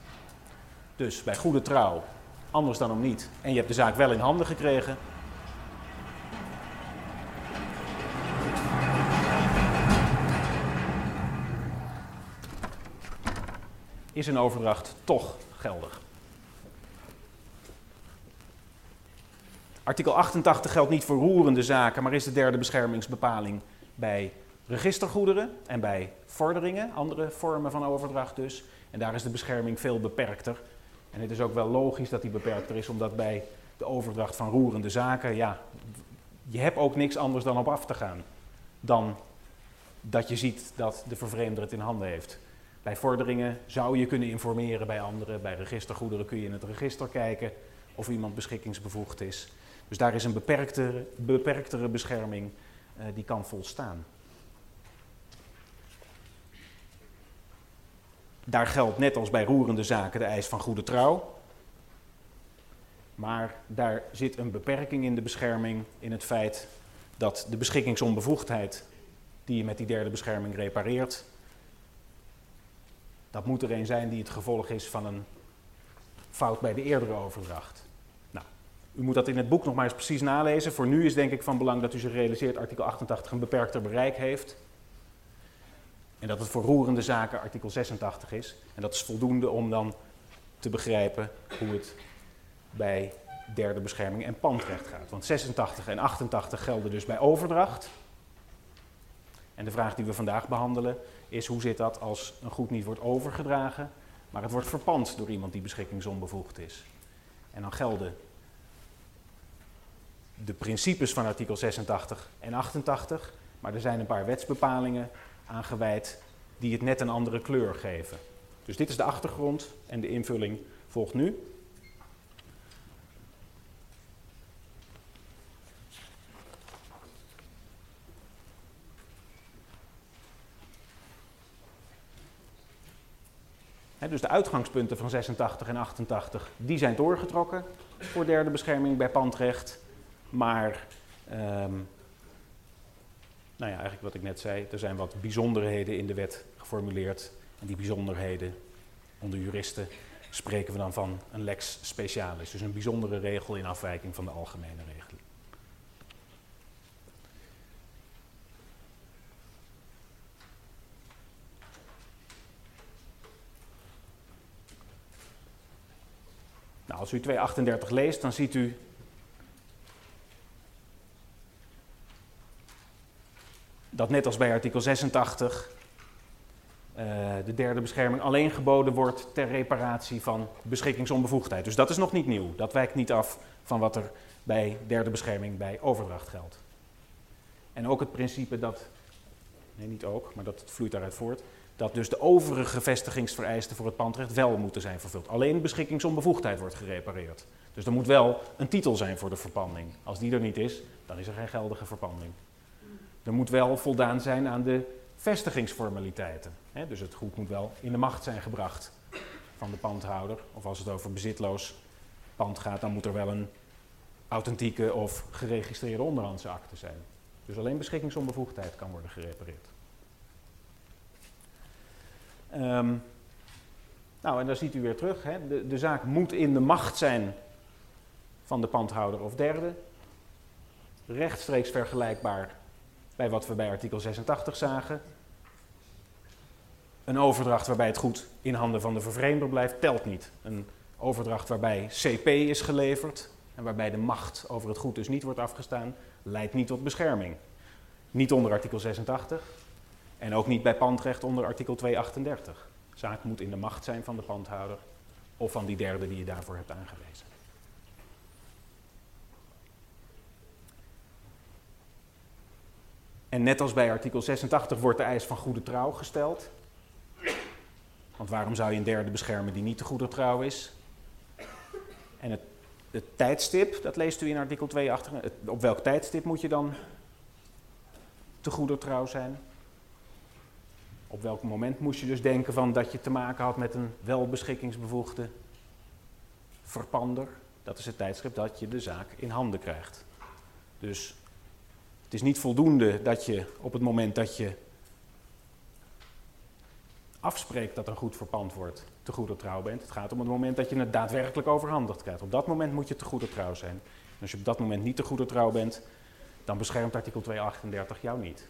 Dus bij goede trouw, anders dan om niet, en je hebt de zaak wel in handen gekregen, is een overdracht toch geldig. Artikel 88 geldt niet voor roerende zaken, maar is de derde beschermingsbepaling bij registergoederen en bij vorderingen, andere vormen van overdracht dus. En daar is de bescherming veel beperkter. En het is ook wel logisch dat die beperkter is, omdat bij de overdracht van roerende zaken, ja, je hebt ook niks anders dan op af te gaan. Dan dat je ziet dat de vervreemder het in handen heeft. Bij vorderingen zou je kunnen informeren bij anderen. Bij registergoederen kun je in het register kijken of iemand beschikkingsbevoegd is. Dus daar is een beperktere, beperktere bescherming uh, die kan volstaan. Daar geldt net als bij roerende zaken de eis van goede trouw. Maar daar zit een beperking in de bescherming in het feit dat de beschikkingsontbevoegdheid die je met die derde bescherming repareert, dat moet er een zijn die het gevolg is van een fout bij de eerdere overdracht. Nou, u moet dat in het boek nog maar eens precies nalezen. Voor nu is denk ik van belang dat u zich realiseert artikel 88 een beperkter bereik heeft. En dat het voor roerende zaken artikel 86 is. En dat is voldoende om dan te begrijpen hoe het bij derde bescherming en pandrecht gaat. Want 86 en 88 gelden dus bij overdracht. En de vraag die we vandaag behandelen is hoe zit dat als een goed niet wordt overgedragen, maar het wordt verpand door iemand die beschikkingsonbevoegd is. En dan gelden de principes van artikel 86 en 88, maar er zijn een paar wetsbepalingen aangeweid die het net een andere kleur geven. Dus dit is de achtergrond en de invulling volgt nu. dus de uitgangspunten van 86 en 88, die zijn doorgetrokken voor derde bescherming bij pandrecht. Maar, um, nou ja, eigenlijk wat ik net zei, er zijn wat bijzonderheden in de wet geformuleerd. En die bijzonderheden, onder juristen, spreken we dan van een lex specialis. Dus een bijzondere regel in afwijking van de algemene regeling. Nou, als u 238 leest, dan ziet u dat net als bij artikel 86 uh, eh, de derde bescherming alleen geboden wordt ter reparatie van beschikkingsonbevoegdheid. Dus dat is nog niet nieuw. Dat wijkt niet af van wat er bij derde bescherming bij overdracht geldt. En ook het principe dat, nee niet ook, maar dat vloeit daaruit voort, dat dus de overige vestigingsvereisten voor het pandrecht wel moeten zijn vervuld. Alleen beschikkingsonbevoegdheid wordt gerepareerd. Dus er moet wel een titel zijn voor de verpanding. Als die er niet is, dan is er geen geldige verpanding. Er moet wel voldaan zijn aan de vestigingsformaliteiten. dus het goed moet wel in de macht zijn gebracht van de pandhouder. Of als het over bezitloos pand gaat, dan moet er wel een authentieke of geregistreerde onderhandse akte zijn. Dus alleen beschikkingsonbevoegdheid kan worden gerepareerd. Um, nou, en daar ziet u weer terug. Hè. De, de zaak moet in de macht zijn van de pandhouder of derde. Rechtstreeks vergelijkbaar bij wat we bij artikel 86 zagen. Een overdracht waarbij het goed in handen van de vervreemder blijft, telt niet. Een overdracht waarbij CP is geleverd en waarbij de macht over het goed dus niet wordt afgestaan, leidt niet tot bescherming. Niet onder artikel 86, en ook niet bij pandrecht onder artikel 238. Zaak moet in de macht zijn van de pandhouder of van die derde die je daarvoor hebt aangewezen. En net als bij artikel 86 wordt de eis van goede trouw gesteld. Want waarom zou je een derde beschermen die niet de goede trouw is? En het, het tijdstip, dat leest u in artikel 2 achter. Het, op welk tijdstip moet je dan te goeder trouw zijn? Op welk moment moest je dus denken van dat je te maken had met een welbeschikkingsbevoegde verpander? Dat is het tijdstip dat je de zaak in handen krijgt. Dus het is niet voldoende dat je op het moment dat je afspreekt dat een goed verpand wordt, te goede trouw bent. Het gaat om het moment dat je het daadwerkelijk overhandigd krijgt. Op dat moment moet je te goede trouw zijn. En als je op dat moment niet te goede trouw bent, dan beschermt artikel 238 jou niet.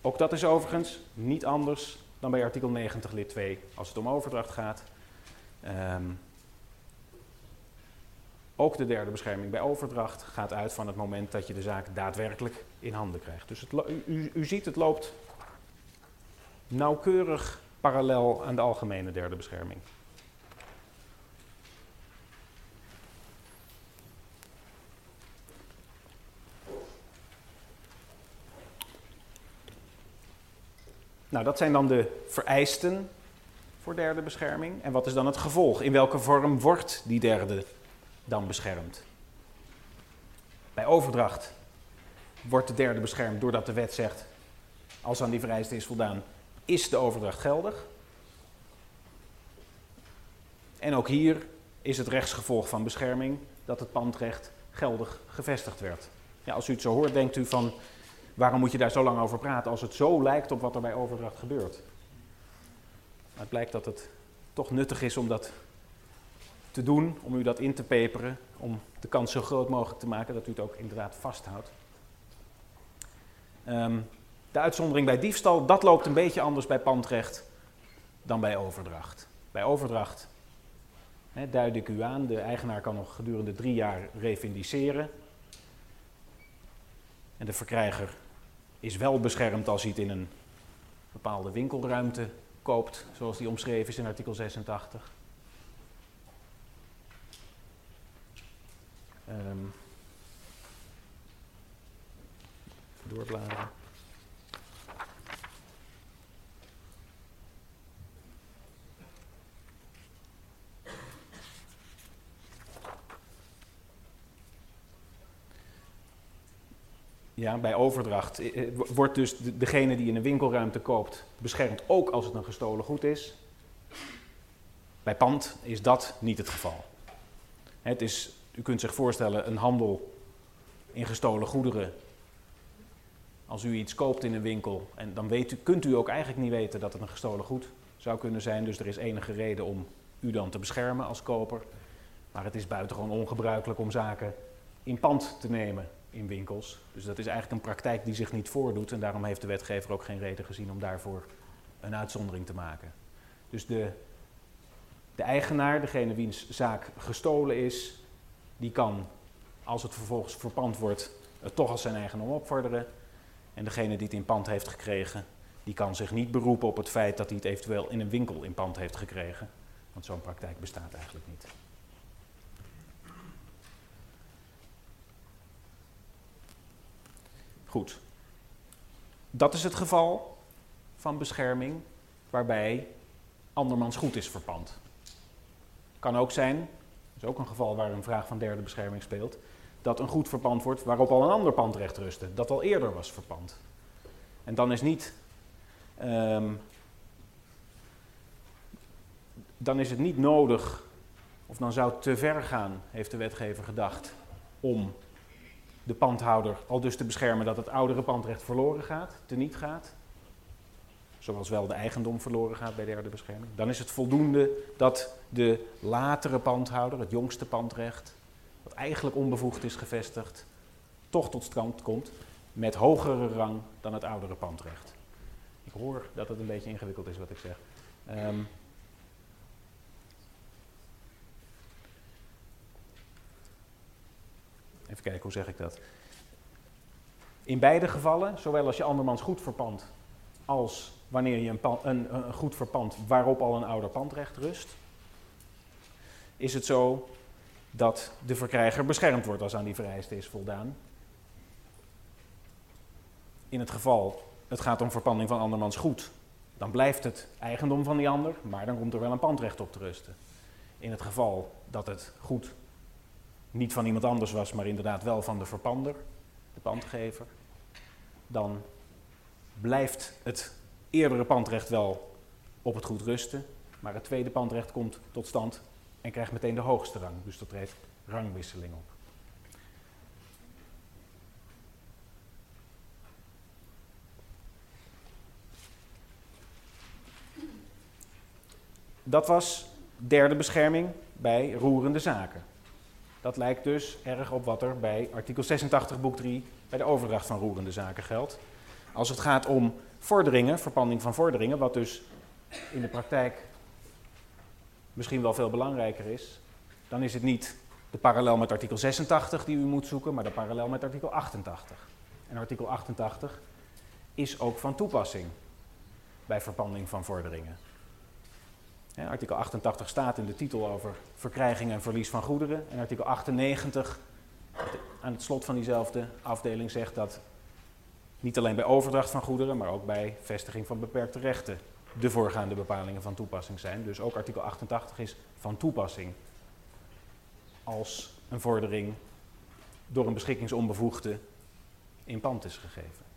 Ook dat is overigens niet anders dan bij artikel 90 lid 2 als het om overdracht gaat. Um, ook de derde bescherming bij overdracht gaat uit van het moment dat je de zaak daadwerkelijk in handen krijgt. Dus het, u, u ziet, het loopt nauwkeurig parallel aan de algemene derde bescherming. Nou, dat zijn dan de vereisten voor derde bescherming. En wat is dan het gevolg? In welke vorm wordt die derde dan beschermd? Bij overdracht wordt de derde beschermd doordat de wet zegt, als aan die vereisten is voldaan, is de overdracht geldig. En ook hier is het rechtsgevolg van bescherming dat het pandrecht geldig gevestigd werd. Ja, als u het zo hoort, denkt u van waarom moet je daar zo lang over praten als het zo lijkt op wat er bij overdracht gebeurt? Maar het blijkt dat het toch nuttig is om dat te doen, om u dat in te peperen, om de kans zo groot mogelijk te maken dat u het ook inderdaad vasthoudt. Um, de uitzondering bij diefstal, dat loopt een beetje anders bij pandrecht dan bij overdracht. Bij overdracht duid ik u aan, de eigenaar kan nog gedurende drie jaar revindiceren. En de verkrijger is wel beschermd als hij het in een bepaalde winkelruimte koopt, zoals die omschreven is in artikel 86. Um, doorbladeren. Ja, bij overdracht eh, eh, wordt dus degene die in een winkelruimte koopt beschermd ook als het een gestolen goed is. Bij pand is dat niet het geval. Het is, u kunt zich voorstellen, een handel in gestolen goederen. Als u iets koopt in een winkel, en dan weet u, kunt u ook eigenlijk niet weten dat het een gestolen goed zou kunnen zijn. Dus er is enige reden om u dan te beschermen als koper. Maar het is buitengewoon ongebruikelijk om zaken in pand te nemen in winkels. Dus dat is eigenlijk een praktijk die zich niet voordoet en daarom heeft de wetgever ook geen reden gezien om daarvoor een uitzondering te maken. Dus de, de eigenaar, degene wiens zaak gestolen is, die kan, als het vervolgens verpand wordt, het toch als zijn eigendom opvorderen. En degene die het in pand heeft gekregen, die kan zich niet beroepen op het feit dat hij het eventueel in een winkel in pand heeft gekregen. Want zo'n praktijk bestaat eigenlijk niet. Goed. Dat is het geval van bescherming waarbij andermans goed is verpand. Kan ook zijn, is ook een geval waar een vraag van derde bescherming speelt, dat een goed verpand wordt waarop al een ander pandrecht rustte, dat al eerder was verpand. En dan is niet. Um, dan is het niet nodig, of dan zou het te ver gaan, heeft de wetgever gedacht, om de pandhouder al dus te beschermen dat het oudere pandrecht verloren gaat, teniet gaat. Zoals wel de eigendom verloren gaat bij derde bescherming. Dan is het voldoende dat de latere pandhouder, het jongste pandrecht, wat eigenlijk onbevoegd is gevestigd, toch tot stand komt met hogere rang dan het oudere pandrecht. Ik hoor dat het een beetje ingewikkeld is wat ik zeg. Um, Even kijken, hoe zeg ik dat? In beide gevallen, zowel als je andermans goed verpand, als wanneer je een, een, een goed verpand waarop al een ouder pandrecht rust, is het zo dat de verkrijger beschermd wordt als aan die vereiste is voldaan. In het geval het gaat om verpanding van andermans goed, dan blijft het eigendom van die ander, maar dan komt er wel een pandrecht op te rusten. In het geval dat het goed niet van iemand anders was, maar inderdaad wel van de verpander, de pandgever, dan blijft het eerdere pandrecht wel op het goed rusten, maar het tweede pandrecht komt tot stand en krijgt meteen de hoogste rang. Dus dat treedt rangwisseling op. Dat was derde bescherming bij roerende zaken. Dat lijkt dus erg op wat er bij artikel 86 boek 3 bij de overdracht van roerende zaken geldt. Als het gaat om vorderingen, verpanding van vorderingen, wat dus in de praktijk misschien wel veel belangrijker is, dan is het niet de parallel met artikel 86 die u moet zoeken, maar de parallel met artikel 88. En artikel 88 is ook van toepassing bij verpanding van vorderingen artikel 88 staat in de titel over verkrijging en verlies van goederen. En artikel 98 aan het slot van diezelfde afdeling zegt dat niet alleen bij overdracht van goederen, maar ook bij vestiging van beperkte rechten de voorgaande bepalingen van toepassing zijn. Dus ook artikel 88 is van toepassing als een vordering door een beschikkingsontbevoegde in pand is gegeven.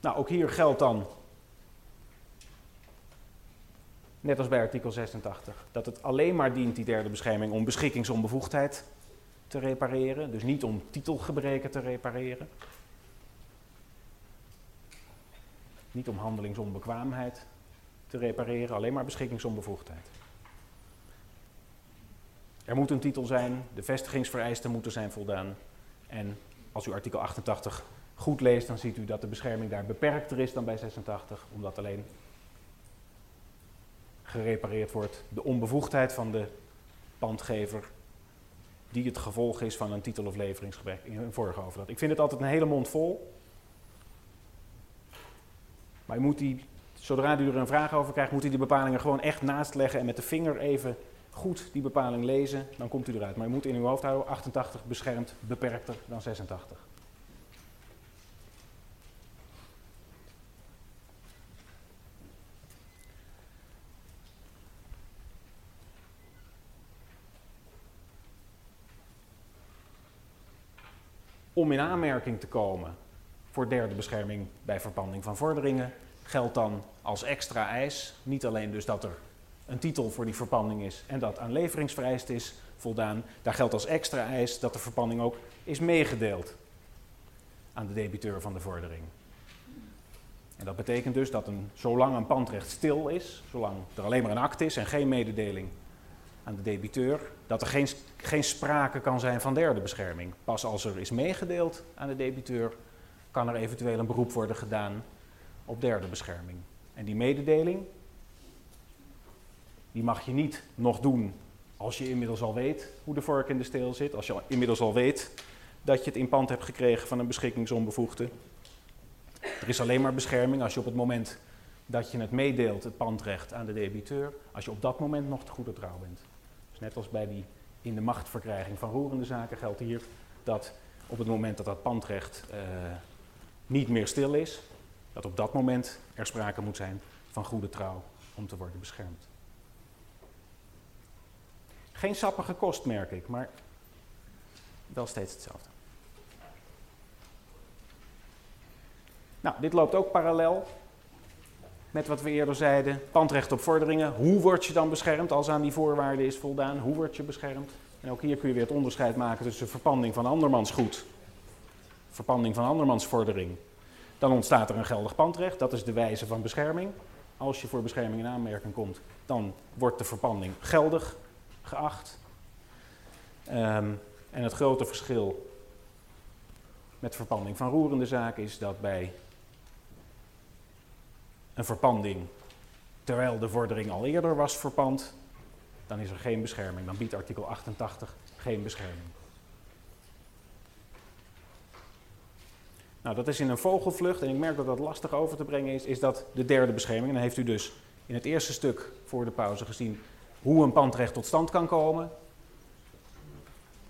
Nou, ook hier geldt dan net als bij artikel 86, dat het alleen maar dient, die derde bescherming, om beschikkingsontbevoegdheid te repareren, dus niet om titelgebreken te repareren. Niet om handelingsonbekwaamheid te repareren, alleen maar beschikkingsontbevoegdheid. Er moet een titel zijn, de vestigingsvereisten moeten zijn voldaan. En als u artikel 88 goed leest, dan ziet u dat de bescherming daar beperkter is dan bij 86, omdat alleen gerepareerd wordt. De onbevoegdheid van de pandgever, die het gevolg is van een titel- of leveringsgebrek in een vorige overdracht. Ik vind het altijd een hele mond vol. Maar u moet die, zodra u er een vraag over krijgt, moet u die bepalingen gewoon echt naast leggen en met de vinger even goed die bepaling lezen. Dan komt u eruit. Maar u moet in uw hoofd houden, 88 beschermt beperkter dan 86. Om in aanmerking te komen voor derde bescherming bij verpanding van vorderingen geldt dan als extra eis niet alleen dus dat er een titel voor die verpanding is en dat aan leveringsvereist is voldaan. Daar geldt als extra eis dat de verpanding ook is meegedeeld aan de debiteur van de vordering. En dat betekent dus dat een, zolang een pandrecht stil is, zolang er alleen maar een act is en geen mededeling aan de debiteur, dat er geen, geen sprake kan zijn van derde bescherming. Pas als er is meegedeeld aan de debiteur, kan er eventueel een beroep worden gedaan op derde bescherming. En die mededeling, die mag je niet nog doen als je inmiddels al weet hoe de vork in de steel zit, als je inmiddels al weet dat je het in pand hebt gekregen van een beschikkingsontbevoegde. Er is alleen maar bescherming als je op het moment dat je het meedeelt, het pandrecht aan de debiteur, als je op dat moment nog te goede trouw bent. Dus net als bij die in de machtverkrijging van roerende zaken geldt hier dat op het moment dat dat pandrecht uh, niet meer stil is, dat op dat moment er sprake moet zijn van goede trouw om te worden beschermd. Geen sappige kost, merk ik, maar wel steeds hetzelfde. Nou, dit loopt ook parallel met wat we eerder zeiden, pandrecht op vorderingen. Hoe word je dan beschermd als aan die voorwaarden is voldaan? Hoe word je beschermd? En ook hier kun je weer het onderscheid maken tussen verpanding van andermans goed, verpanding van andermans vordering. Dan ontstaat er een geldig pandrecht, dat is de wijze van bescherming. Als je voor bescherming in aanmerking komt, dan wordt de verpanding geldig geacht. Um, en het grote verschil met verpanding van roerende zaken is dat bij een verpanding terwijl de vordering al eerder was verpand, dan is er geen bescherming. Dan biedt artikel 88 geen bescherming. Nou, dat is in een vogelvlucht, en ik merk dat dat lastig over te brengen is, is dat de derde bescherming. En dan heeft u dus in het eerste stuk voor de pauze gezien hoe een pandrecht tot stand kan komen.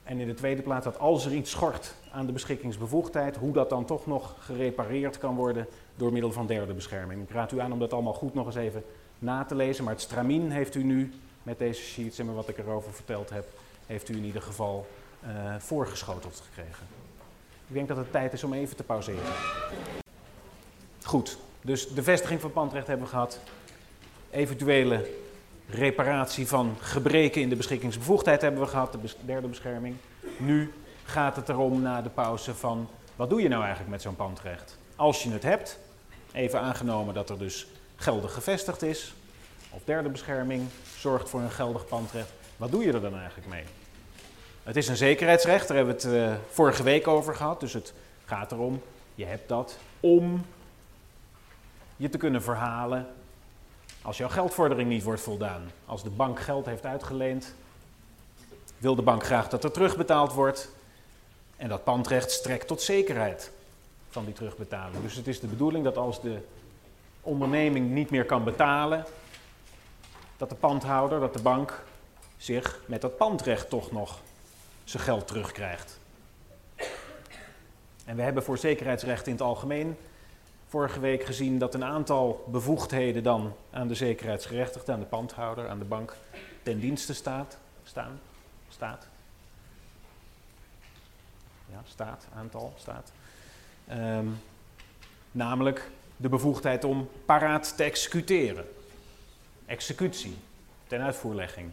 En in de tweede plaats dat als er iets schort aan de beschikkingsbevoegdheid, hoe dat dan toch nog gerepareerd kan worden door middel van derde bescherming. Ik raad u aan om dat allemaal goed nog eens even na te lezen, maar het stramien heeft u nu met deze sheets en wat ik erover verteld heb, heeft u in ieder geval uh, voorgeschoteld gekregen. Ik denk dat het tijd is om even te pauzeren. Goed, dus de vestiging van pandrecht hebben we gehad. Eventuele reparatie van gebreken in de beschikkingsbevoegdheid hebben we gehad, de derde bescherming. Nu gaat het erom na de pauze van wat doe je nou eigenlijk met zo'n pandrecht? Als je het hebt, even aangenomen dat er dus geldig gevestigd is, of derde bescherming zorgt voor een geldig pandrecht, wat doe je er dan eigenlijk mee? Het is een zekerheidsrecht, daar hebben we het uh, vorige week over gehad, dus het gaat erom, je hebt dat om je te kunnen verhalen als jouw geldvordering niet wordt voldaan. Als de bank geld heeft uitgeleend, wil de bank graag dat er terugbetaald wordt. En dat pandrecht strekt tot zekerheid van die terugbetaling. Dus het is de bedoeling dat als de onderneming niet meer kan betalen, dat de pandhouder, dat de bank zich met dat pandrecht toch nog zijn geld terugkrijgt. En we hebben voor zekerheidsrecht in het algemeen vorige week gezien dat een aantal bevoegdheden dan aan de zekerheidsgerechtigde, aan de pandhouder, aan de bank ten dienste staat, staan, staat. Ja, staat, aantal, staat. Ehm, namelijk de bevoegdheid om paraat te executeren. Executie, ten uitvoerlegging.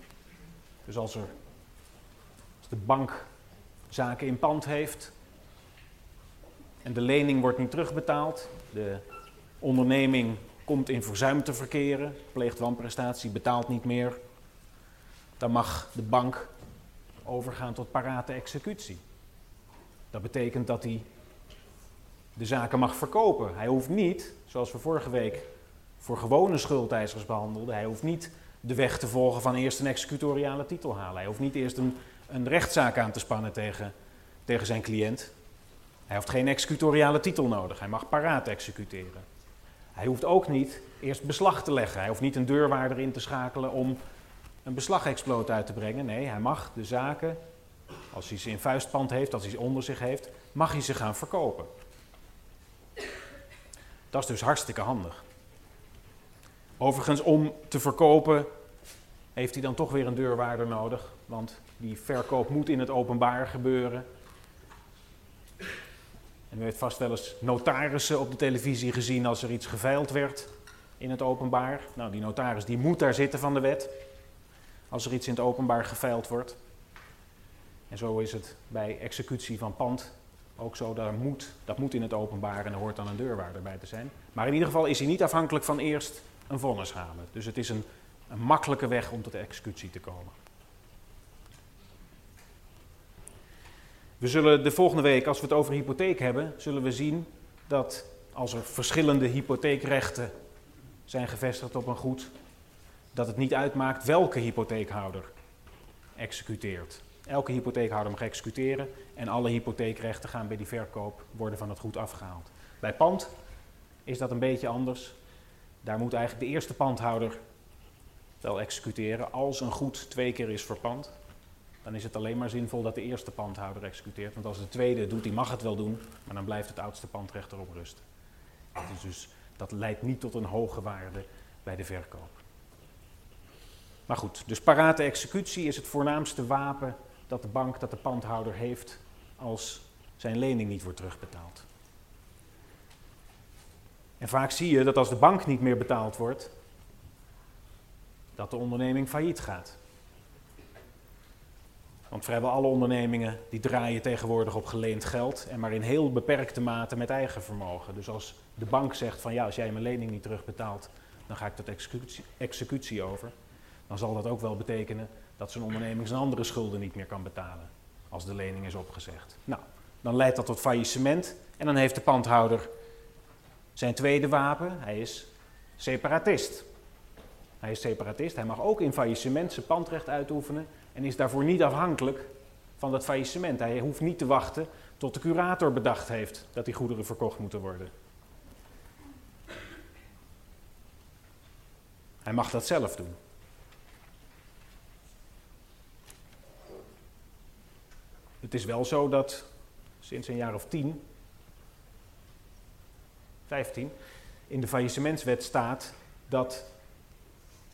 Dus als, er, als de bank zaken in pand heeft en de lening wordt niet terugbetaald, de onderneming komt in verzuim te verkeren, pleegt wanprestatie, betaalt niet meer, dan mag de bank overgaan tot parate executie. Dat betekent dat hij de zaken mag verkopen. Hij hoeft niet, zoals we vorige week voor gewone schuldeisers behandelden, hij hoeft niet de weg te volgen van eerst een executoriale titel halen. Hij hoeft niet eerst een, een rechtszaak aan te spannen tegen, tegen zijn cliënt. Hij heeft geen executoriale titel nodig. Hij mag paraat executeren. Hij hoeft ook niet eerst beslag te leggen. Hij hoeft niet een deurwaarder in te schakelen om een beslagexploot uit te brengen. Nee, hij mag de zaken, als hij ze in vuistpand heeft, als hij ze onder zich heeft, mag hij ze gaan verkopen. Dat is dus hartstikke handig. Overigens, om te verkopen heeft hij dan toch weer een deurwaarder nodig, want die verkoop moet in het openbaar gebeuren. En u heeft vast wel eens notarissen op de televisie gezien als er iets geveild werd in het openbaar. Nou, die notaris die moet daar zitten van de wet als er iets in het openbaar geveild wordt. En zo is het bij executie van pand ook zo. Daar moet, dat moet in het openbaar en er hoort dan een deurwaarder bij te zijn. Maar in ieder geval is hij niet afhankelijk van eerst een vonnis halen. Dus het is een, een makkelijke weg om tot de executie te komen. We zullen de volgende week, als we het over hypotheek hebben, zullen we zien dat als er verschillende hypotheekrechten zijn gevestigd op een goed, dat het niet uitmaakt welke hypotheekhouder executeert. Elke hypotheekhouder mag executeren en alle hypotheekrechten gaan bij die verkoop worden van het goed afgehaald. Bij pand is dat een beetje anders. Daar moet eigenlijk de eerste pandhouder wel executeren als een goed twee keer is verpand dan is het alleen maar zinvol dat de eerste pandhouder executeert. Want als de tweede doet, die mag het wel doen, maar dan blijft het oudste pandrecht erop rusten. Dat, is dus, dat leidt niet tot een hoge waarde bij de verkoop. Maar goed, dus parate executie is het voornaamste wapen dat de bank, dat de pandhouder heeft als zijn lening niet wordt terugbetaald. En vaak zie je dat als de bank niet meer betaald wordt, dat de onderneming failliet gaat. Want vrijwel alle ondernemingen die draaien tegenwoordig op geleend geld en maar in heel beperkte mate met eigen vermogen. Dus als de bank zegt van ja, als jij mijn lening niet terugbetaalt, dan ga ik tot executie, executie over. Dan zal dat ook wel betekenen dat zo'n onderneming zijn andere schulden niet meer kan betalen als de lening is opgezegd. Nou, dan leidt dat tot faillissement en dan heeft de pandhouder zijn tweede wapen, hij is separatist. Hij is separatist, hij mag ook in faillissement zijn pandrecht uitoefenen en is daarvoor niet afhankelijk van dat faillissement. Hij hoeft niet te wachten tot de curator bedacht heeft dat die goederen verkocht moeten worden. Hij mag dat zelf doen. Het is wel zo dat sinds een jaar of tien, vijftien, in de faillissementswet staat dat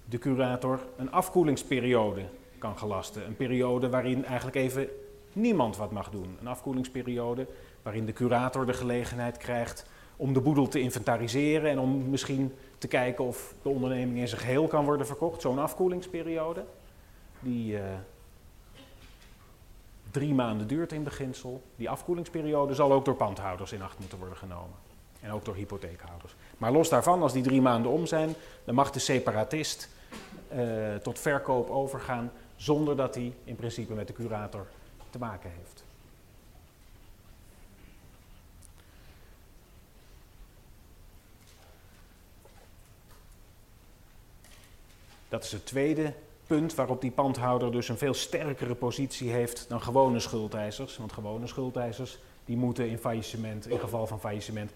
de curator een afkoelingsperiode kan gelasten. Een periode waarin eigenlijk even niemand wat mag doen. Een afkoelingsperiode waarin de curator de gelegenheid krijgt om de boedel te inventariseren en om misschien te kijken of de onderneming in zijn geheel kan worden verkocht. Zo'n afkoelingsperiode, die uh, drie maanden duurt in beginsel. Die afkoelingsperiode zal ook door pandhouders in acht moeten worden genomen. En ook door hypotheekhouders. Maar los daarvan, als die drie maanden om zijn, dan mag de separatist uh, tot verkoop overgaan zonder dat hij in principe met de curator te maken heeft. Dat is het tweede punt waarop die pandhouder dus een veel sterkere positie heeft dan gewone schuldeisers. Want gewone schuldeisers die moeten in faillissement, in geval van faillissement,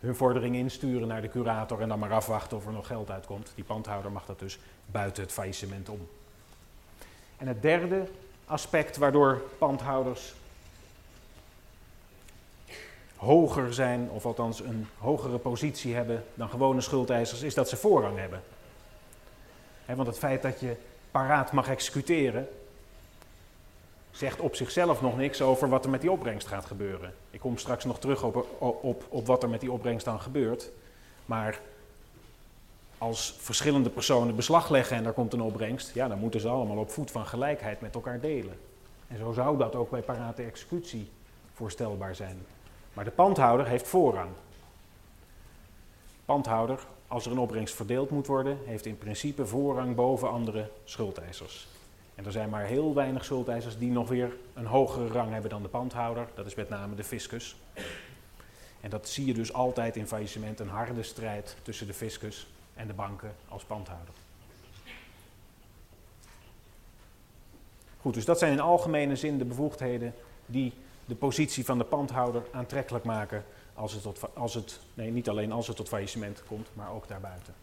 hun vordering insturen naar de curator en dan maar afwachten of er nog geld uitkomt. Die pandhouder mag dat dus buiten het faillissement om. En het derde aspect waardoor pandhouders hoger zijn, of althans een hogere positie hebben dan gewone schuldeisers, is dat ze voorrang hebben. want het feit dat je paraat mag executeren, zegt op zichzelf nog niks over wat er met die opbrengst gaat gebeuren. Ik kom straks nog terug op, op, op wat er met die opbrengst dan gebeurt. Maar als verschillende personen beslag leggen en daar komt een opbrengst, ja, dan moeten ze allemaal op voet van gelijkheid met elkaar delen. En zo zou dat ook bij parate executie voorstelbaar zijn. Maar de pandhouder heeft voorrang. Pandhouder, als er een opbrengst verdeeld moet worden, heeft in principe voorrang boven andere schuldeisers. En er zijn maar heel weinig schuldeisers die nog weer een hogere rang hebben dan de pandhouder. Dat is met name de fiscus. En dat zie je dus altijd in faillissement, een harde strijd tussen de fiscus en de banken als pandhouder. Goed, dus dat zijn in algemene zin de bevoegdheden die de positie van de pandhouder aantrekkelijk maken als het, tot, als het nee, niet alleen als het tot faillissement komt, maar ook daarbuiten.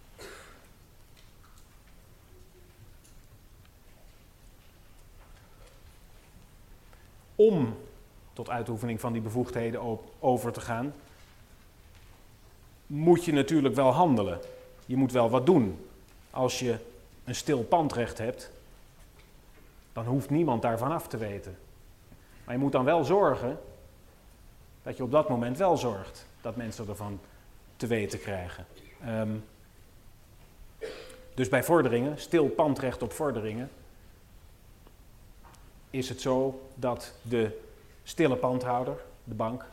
Om tot uitoefening van die bevoegdheden over te gaan, moet je natuurlijk wel handelen. Je moet wel wat doen. Als je een stil pandrecht hebt, dan hoeft niemand daarvan af te weten. Maar je moet dan wel zorgen dat je op dat moment wel zorgt dat mensen ervan te weten krijgen. Um, dus bij vorderingen, stil pandrecht op vorderingen, is het zo dat de stille pandhouder, de bank,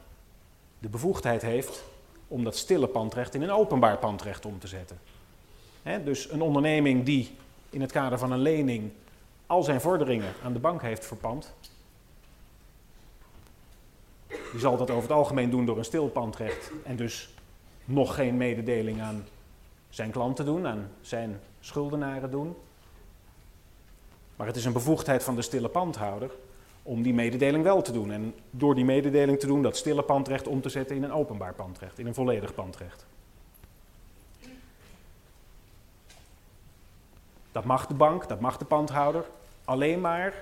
de bevoegdheid heeft om dat stille pandrecht in een openbaar pandrecht om te zetten. dus een onderneming die in het kader van een lening al zijn vorderingen aan de bank heeft verpand, die zal dat over het algemeen doen door een stil pandrecht en dus nog geen mededeling aan zijn klanten doen, aan zijn schuldenaren doen. Maar het is een bevoegdheid van de stille pandhouder om die mededeling wel te doen. En door die mededeling te doen, dat stille pandrecht om te zetten in een openbaar pandrecht, in een volledig pandrecht. Dat mag de bank, dat mag de pandhouder, alleen maar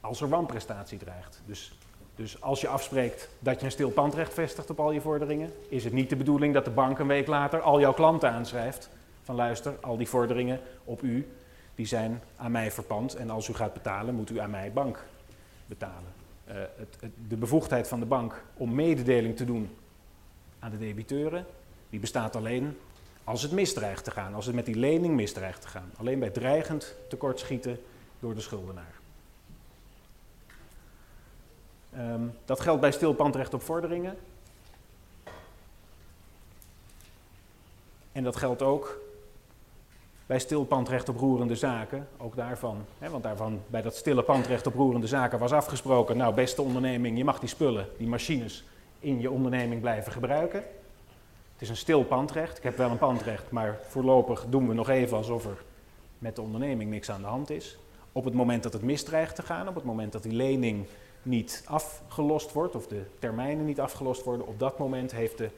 als er wanprestatie dreigt. Dus, dus als je afspreekt dat je een stil pandrecht vestigt op al je vorderingen, is het niet de bedoeling dat de bank een week later al jouw klanten aanschrijft. Van luister, al die vorderingen op u, die zijn aan mij verpand en als u gaat betalen, moet u aan mij bank betalen. Uh, het, de bevoegdheid van de bank om mededeling te doen aan de debiteuren, die bestaat alleen als het misdreigt te gaan, als het met die lening misdreigt te gaan. Alleen bij dreigend tekortschieten door de schuldenaar. Um, dat geldt bij stilpandrecht op vorderingen. En dat geldt ook bij stil pandrecht op roerende zaken, ook daarvan. Hè, want daarvan, bij dat stille pandrecht op roerende zaken was afgesproken, nou beste onderneming, je mag die spullen, die machines in je onderneming blijven gebruiken. Het is een stil pandrecht, ik heb wel een pandrecht, maar voorlopig doen we nog even alsof er met de onderneming niks aan de hand is. Op het moment dat het misdreigt te gaan, op het moment dat die lening niet afgelost wordt of de termijnen niet afgelost worden, op dat moment heeft de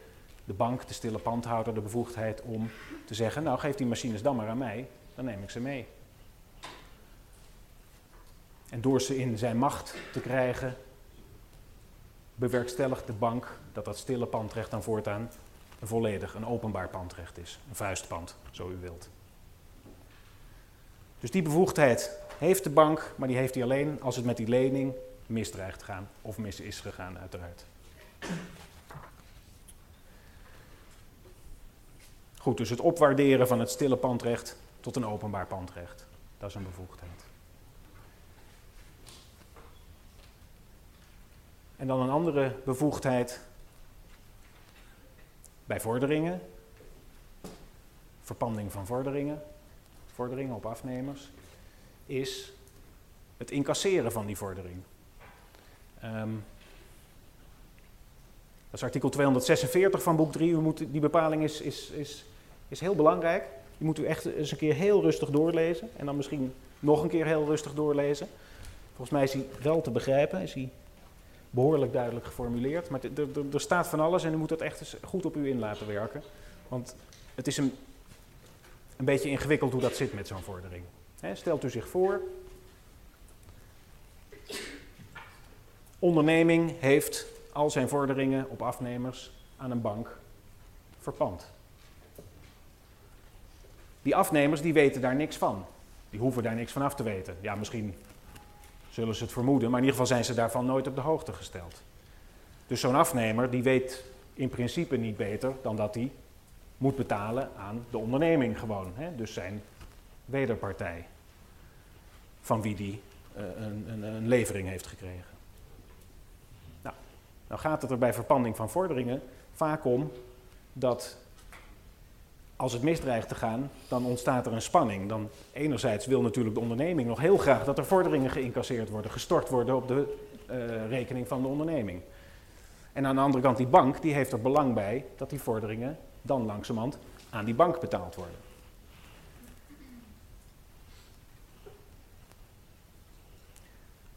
de bank, de stille pandhouder, de bevoegdheid om te zeggen, nou geef die machines dan maar aan mij, dan neem ik ze mee. En door ze in zijn macht te krijgen, bewerkstelligt de bank dat dat stille pandrecht dan voortaan een volledig, een openbaar pandrecht is. Een vuistpand, zo u wilt. Dus die bevoegdheid heeft de bank, maar die heeft hij alleen als het met die lening misdreigt gaan of mis is gegaan, uiteraard. Goed, dus het opwaarderen van het stille pandrecht tot een openbaar pandrecht. Dat is een bevoegdheid. En dan een andere bevoegdheid bij vorderingen. Verpanding van vorderingen. Vorderingen op afnemers. Is het incasseren van die vordering. Um, dat is artikel 246 van boek 3. U moet, die bepaling is, is, is, is heel belangrijk. Die moet u echt eens een keer heel rustig doorlezen. En dan misschien nog een keer heel rustig doorlezen. Volgens mij is hij wel te begrijpen. Is hij behoorlijk duidelijk geformuleerd. Maar er staat van alles en u moet het echt eens goed op u in laten werken. Want het is een, een beetje ingewikkeld hoe dat zit met zo'n vordering. stelt u zich voor. Onderneming heeft al zijn vorderingen op afnemers aan een bank verpand. Die afnemers die weten daar niks van. Die hoeven daar niks van af te weten. Ja, misschien zullen ze het vermoeden, maar in ieder geval zijn ze daarvan nooit op de hoogte gesteld. Dus zo'n afnemer die weet in principe niet beter dan dat hij moet betalen aan de onderneming gewoon. Hè? Dus zijn wederpartij, van wie die uh, een, een, een levering heeft gekregen. Nou, nou gaat het er bij verpanding van vorderingen vaak om dat als het misdreigt te gaan, dan ontstaat er een spanning. Dan enerzijds wil natuurlijk de onderneming nog heel graag dat er vorderingen geïncasseerd worden, gestort worden op de uh, rekening van de onderneming. En aan de andere kant die bank, die heeft er belang bij dat die vorderingen dan langzamerhand aan die bank betaald worden.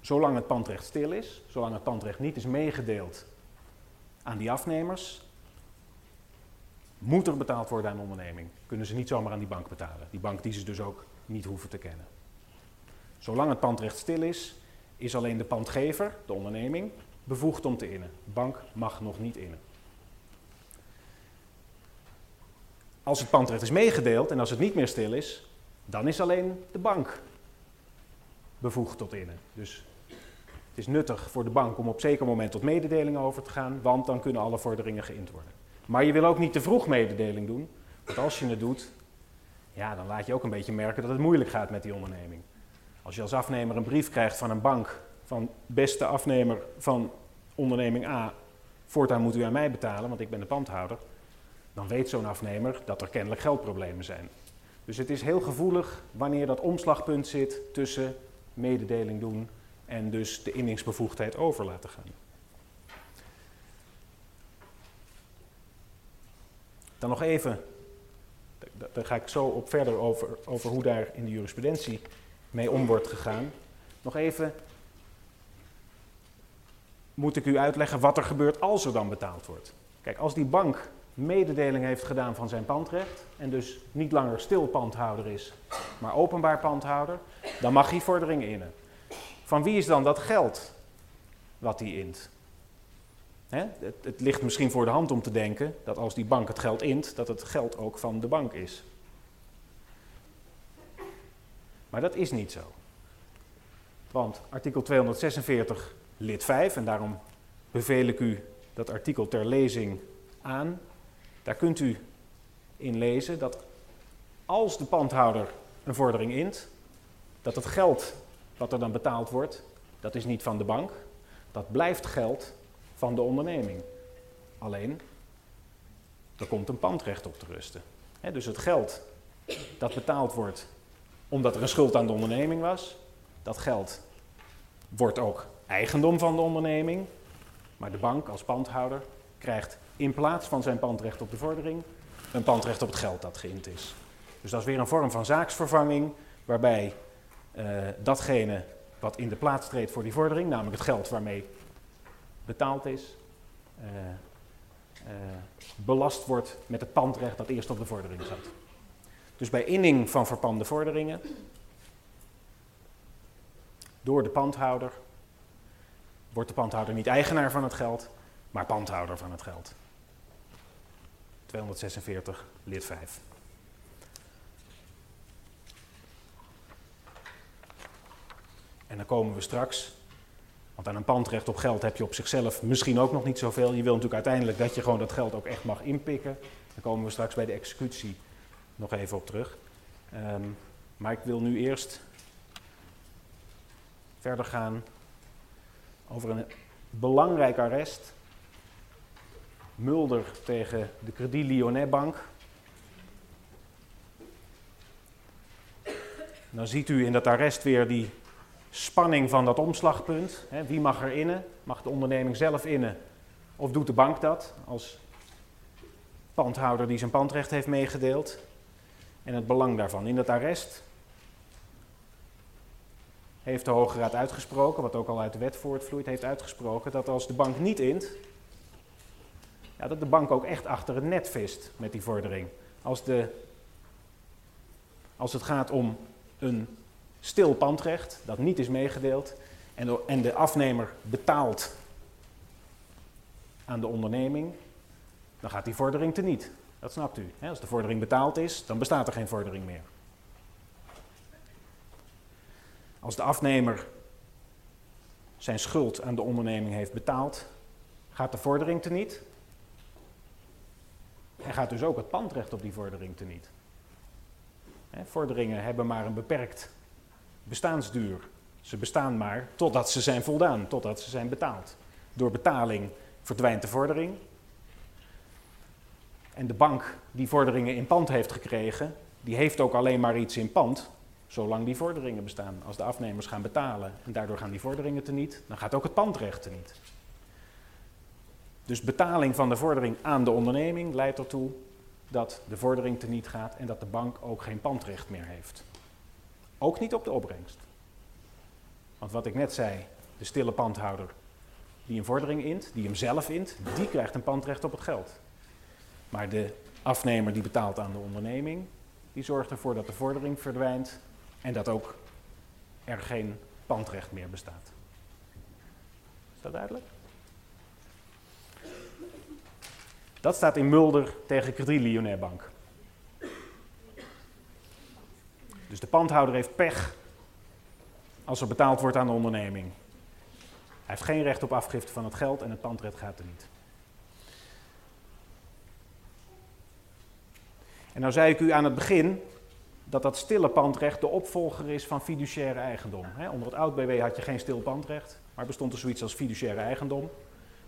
Zolang het pandrecht stil is, zolang het pandrecht niet is meegedeeld aan die afnemers, moet er betaald worden aan de onderneming. Kunnen ze niet zomaar aan die bank betalen. Die bank die ze dus ook niet hoeven te kennen. Zolang het pandrecht stil is, is alleen de pandgever, de onderneming, bevoegd om te innen. De bank mag nog niet innen. Als het pandrecht is meegedeeld en als het niet meer stil is, dan is alleen de bank bevoegd tot innen. Dus het is nuttig voor de bank om op zeker moment tot mededeling over te gaan, want dan kunnen alle vorderingen geïnd worden. Maar je wil ook niet te vroeg mededeling doen. Want als je het doet, ja, dan laat je ook een beetje merken dat het moeilijk gaat met die onderneming. Als je als afnemer een brief krijgt van een bank, van beste afnemer van onderneming A, voortaan moet u aan mij betalen, want ik ben de pandhouder, dan weet zo'n afnemer dat er kennelijk geldproblemen zijn. Dus het is heel gevoelig wanneer dat omslagpunt zit tussen mededeling doen en dus de inningsbevoegdheid over laten gaan. Dan nog even, daar ga ik zo op verder over, over hoe daar in de jurisprudentie mee om wordt gegaan. Nog even moet ik u uitleggen wat er gebeurt als er dan betaald wordt. Kijk, als die bank mededeling heeft gedaan van zijn pandrecht en dus niet langer stil pandhouder is, maar openbaar pandhouder, dan mag hij vorderingen innen. Van wie is dan dat geld wat hij int? Hè? Het, het, ligt misschien voor de hand om te denken dat als die bank het geld int, dat het geld ook van de bank is. Maar dat is niet zo. Want artikel 246 lid 5, en daarom beveel ik u dat artikel ter lezing aan, daar kunt u in lezen dat als de pandhouder een vordering int, dat het geld wat er dan betaald wordt, dat is niet van de bank, dat blijft geld van de onderneming. Alleen, er komt een pandrecht op te rusten. dus het geld dat betaald wordt omdat er een schuld aan de onderneming was, dat geld wordt ook eigendom van de onderneming, maar de bank als pandhouder krijgt in plaats van zijn pandrecht op de vordering een pandrecht op het geld dat geïnd is. Dus dat is weer een vorm van zaaksvervanging waarbij uh, datgene wat in de plaats treedt voor die vordering, namelijk het geld waarmee betaald is, uh, belast wordt met het pandrecht dat eerst op de vordering zat. Dus bij inning van verpande vorderingen, door de pandhouder, wordt de pandhouder niet eigenaar van het geld, maar pandhouder van het geld. 246, lid 5. En dan komen we straks, want aan een pandrecht op geld heb je op zichzelf misschien ook nog niet zoveel. Je wil natuurlijk uiteindelijk dat je gewoon dat geld ook echt mag inpikken. Dan komen we straks bij de executie nog even op terug. Ehm, maar ik wil nu eerst verder gaan over een belangrijk arrest. Mulder tegen de Credit Lyonnais Bank. Dan ziet u in dat arrest weer die spanning van dat omslagpunt. Wie mag er innen? Mag de onderneming zelf innen? Of doet de bank dat als pandhouder die zijn pandrecht heeft meegedeeld? En het belang daarvan. In dat arrest heeft de Hoge Raad uitgesproken, wat ook al uit de wet voortvloeit, heeft uitgesproken dat als de bank niet int, ja, dat de bank ook echt achter het net vist met die vordering. Als, de, als het gaat om een stil pandrecht dat niet is meegedeeld en de, en de afnemer betaalt aan de onderneming, dan gaat die vordering teniet. Dat snapt u. Als de vordering betaald is, dan bestaat er geen vordering meer. Als de afnemer zijn schuld aan de onderneming heeft betaald, gaat de vordering teniet. En gaat dus ook het pandrecht op die vordering teniet. Vorderingen hebben maar een beperkt bestaansduur. Ze bestaan maar totdat ze zijn voldaan, totdat ze zijn betaald. Door betaling verdwijnt de vordering. En de bank die vorderingen in pand heeft gekregen, die heeft ook alleen maar iets in pand zolang die vorderingen bestaan. Als de afnemers gaan betalen en daardoor gaan die vorderingen teniet, dan gaat ook het pandrecht teniet. Dus betaling van de vordering aan de onderneming leidt ertoe dat de vordering teniet gaat en dat de bank ook geen pandrecht meer heeft. Ook niet op de opbrengst. Want wat ik net zei, de stille pandhouder die een vordering int, die hem zelf int, die krijgt een pandrecht op het geld. Maar de afnemer die betaalt aan de onderneming, die zorgt ervoor dat de vordering verdwijnt en dat ook er geen pandrecht meer bestaat. Is dat duidelijk? Dat staat in Mulder tegen Credit Lyonnais Bank. Dus de pandhouder heeft pech als er betaald wordt aan de onderneming. Hij heeft geen recht op afgifte van het geld en het pandrecht gaat er niet. En nou zei ik u aan het begin dat dat stille pandrecht de opvolger is van fiduciaire eigendom. onder het oud BW had je geen stil pandrecht, maar bestond er zoiets als fiduciaire eigendom.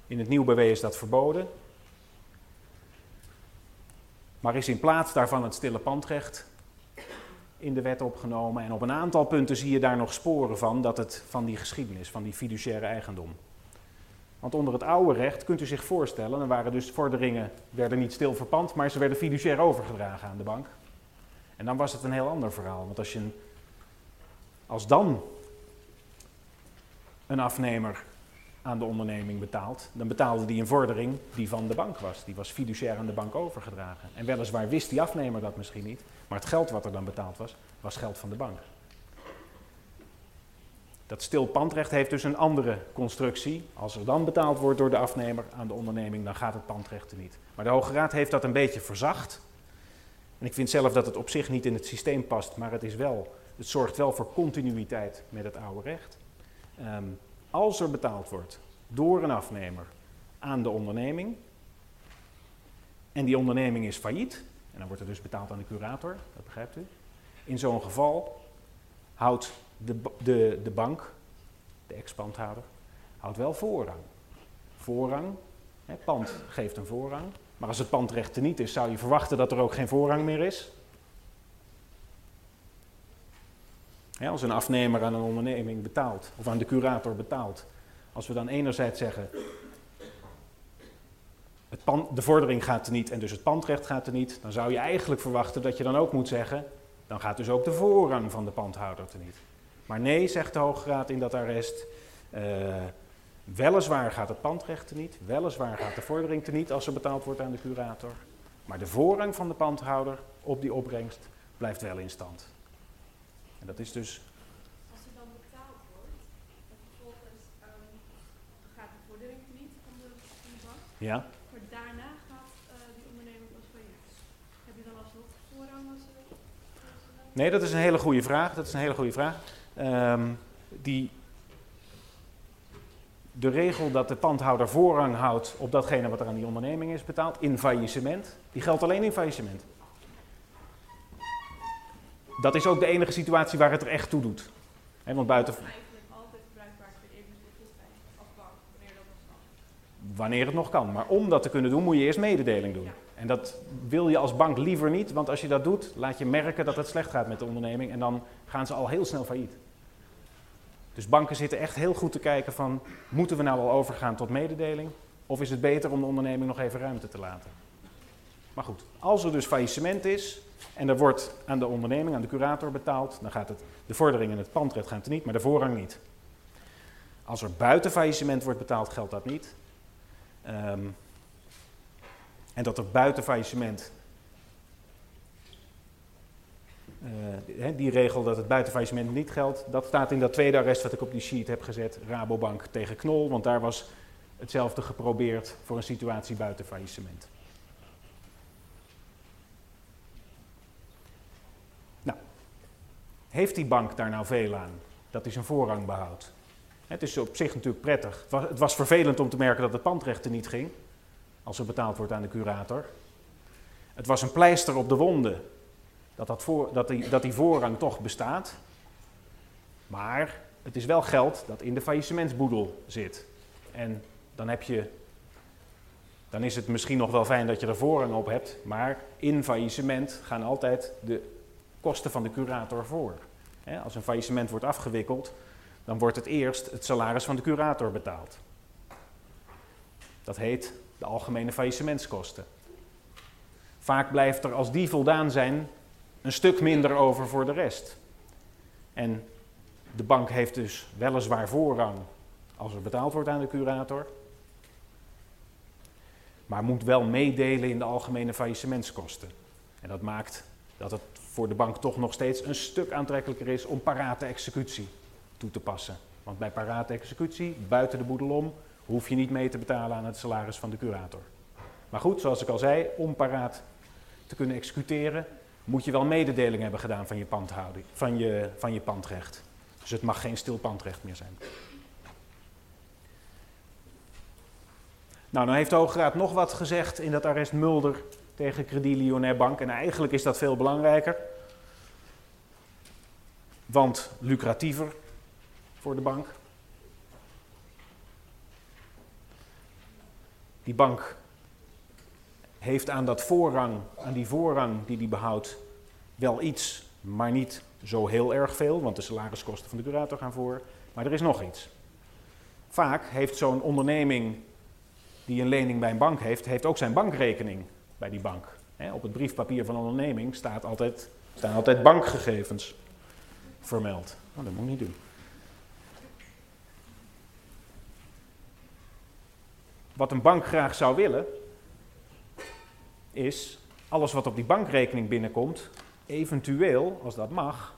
In het nieuw BW is dat verboden. Maar is in plaats daarvan het stille pandrecht in de wet opgenomen. En op een aantal punten zie je daar nog sporen van, dat het van die geschiedenis, van die fiduciaire eigendom. Want onder het oude recht kunt u zich voorstellen, er waren dus vorderingen, werden niet stil verpand, maar ze werden fiduciair overgedragen aan de bank. En dan was het een heel ander verhaal. Want als, je als dan een afnemer aan de onderneming betaalt, dan betaalde die een vordering die van de bank was. Die was fiduciair aan de bank overgedragen. En weliswaar wist die afnemer dat misschien niet, maar het geld wat er dan betaald was, was geld van de bank. Dat stil pandrecht heeft dus een andere constructie. Als er dan betaald wordt door de afnemer aan de onderneming, dan gaat het pandrecht er niet. Maar de Hoge Raad heeft dat een beetje verzacht. En ik vind zelf dat het op zich niet in het systeem past, maar het, is wel, het zorgt wel voor continuïteit met het oude recht. Ehm, als er betaald wordt door een afnemer aan de onderneming, en die onderneming is failliet, en dan wordt er dus betaald aan de curator, dat begrijpt u. In zo'n geval houdt de, de, de bank, de ex-pandhouder, houdt wel voorrang. Voorrang, hè, pand geeft een voorrang, maar als het pandrecht er niet is, zou je verwachten dat er ook geen voorrang meer is. als een afnemer aan een onderneming betaalt, of aan de curator betaalt, als we dan enerzijds zeggen, het pand, de vordering gaat er niet en dus het pandrecht gaat er niet, dan zou je eigenlijk verwachten dat je dan ook moet zeggen, dan gaat dus ook de voorrang van de pandhouder er niet. Maar nee, zegt de Hoge Raad in dat arrest, uh, Weliswaar gaat het pandrecht niet, weliswaar gaat de vordering niet als er betaald wordt aan de curator. Maar de voorrang van de pandhouder op die opbrengst blijft wel in stand. En dat is dus. Als er dan betaald wordt, en vervolgens um, gaat de vordering niet van de, bank. Ja. Maar daarna gaat uh, die onderneming pas failliet. Heb je dan alsnog voorrang als ze. Nee, dat is een hele goede vraag. Dat is een hele goede vraag. Um, die de regel dat de pandhouder voorrang houdt op datgene wat er aan die onderneming is betaald in faillissement, die geldt alleen in faillissement. Dat is ook de enige situatie waar het er echt toe doet. He, want buiten... Eigenlijk altijd bruikbaar voor even zijn als bank, wanneer dat nog kan. Wanneer het nog kan. Maar om dat te kunnen doen, moet je eerst mededeling doen. En dat wil je als bank liever niet, want als je dat doet, laat je merken dat het slecht gaat met de onderneming en dan gaan ze al heel snel failliet. Dus banken zitten echt heel goed te kijken van, moeten we nou al overgaan tot mededeling? Of is het beter om de onderneming nog even ruimte te laten? Maar goed, als er dus faillissement is en er wordt aan de onderneming, aan de curator betaald, dan gaat het, de vordering en het pandrecht gaan niet, maar de voorrang niet. Als er buiten faillissement wordt betaald, geldt dat niet. Ehm, en dat er buiten faillissement, eh, die regel dat het buiten faillissement niet geldt, dat staat in dat tweede arrest wat ik op die sheet heb gezet, Rabobank tegen Knol, want daar was hetzelfde geprobeerd voor een situatie buiten faillissement. Nou, heeft die bank daar nou veel aan dat hij zijn voorrang behoudt? Het is op zich natuurlijk prettig. Het was, vervelend om te merken dat het pandrecht er niet ging, als er betaald wordt aan de curator. Het was een pleister op de wonden dat, dat, voor, dat, die, dat die voorrang toch bestaat. Maar het is wel geld dat in de faillissementsboedel zit. En dan heb je. Dan is het misschien nog wel fijn dat je er voorrang op hebt, maar in faillissement gaan altijd de kosten van de curator voor. Als een faillissement wordt afgewikkeld, dan wordt het eerst het salaris van de curator betaald. Dat heet de algemene faillissementskosten. Vaak blijft er, als die voldaan zijn, een stuk minder over voor de rest. En de bank heeft dus weliswaar voorrang als er betaald wordt aan de curator, maar moet wel meedelen in de algemene faillissementskosten. En dat maakt dat het voor de bank toch nog steeds een stuk aantrekkelijker is om parate executie toe te passen. Want bij parate executie, buiten de boedel om, hoef je niet mee te betalen aan het salaris van de curator. Maar goed, zoals ik al zei, om paraat te kunnen executeren, moet je wel mededeling hebben gedaan van je, pandhouding, van je, van je pandrecht. Dus het mag geen stil pandrecht meer zijn. Nou, dan heeft de Hoge Raad nog wat gezegd in dat arrest Mulder tegen Credit Lyonnais Bank. En eigenlijk is dat veel belangrijker. Want lucratiever voor de bank. Die bank heeft aan dat voorrang, aan die voorrang die die behoudt, wel iets, maar niet zo heel erg veel, want de salariskosten van de curator gaan voor. Maar er is nog iets. Vaak heeft zo'n onderneming die een lening bij een bank heeft, heeft ook zijn bankrekening bij die bank. op het briefpapier van een onderneming staat altijd, staan altijd bankgegevens vermeld. Oh, dat moet ik niet doen. Wat een bank graag zou willen, is alles wat op die bankrekening binnenkomt, eventueel, als dat mag,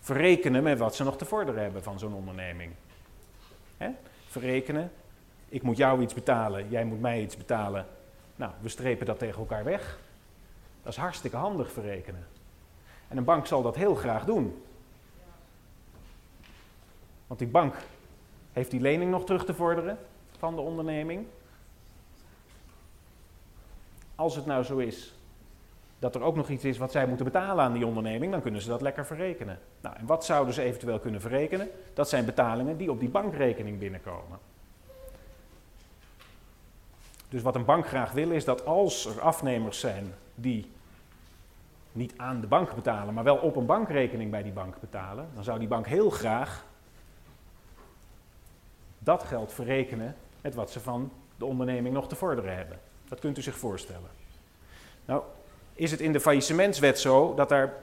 verrekenen met wat ze nog te vorderen hebben van zo'n onderneming. Verrekenen, ik moet jou iets betalen, jij moet mij iets betalen. Nou, we strepen dat tegen elkaar weg. Dat is hartstikke handig verrekenen. En een bank zal dat heel graag doen. Want die bank heeft die lening nog terug te vorderen van de onderneming. Als het nou zo is dat er ook nog iets is wat zij moeten betalen aan die onderneming, dan kunnen ze dat lekker verrekenen. Nou, en wat zouden ze eventueel kunnen verrekenen? Dat zijn betalingen die op die bankrekening binnenkomen. Dus wat een bank graag wil is dat als er afnemers zijn die niet aan de bank betalen, maar wel op een bankrekening bij die bank betalen, dan zou die bank heel graag dat geld verrekenen met wat ze van de onderneming nog te vorderen hebben. Dat kunt u zich voorstellen. Nou, is het in de faillissementswet zo dat daar.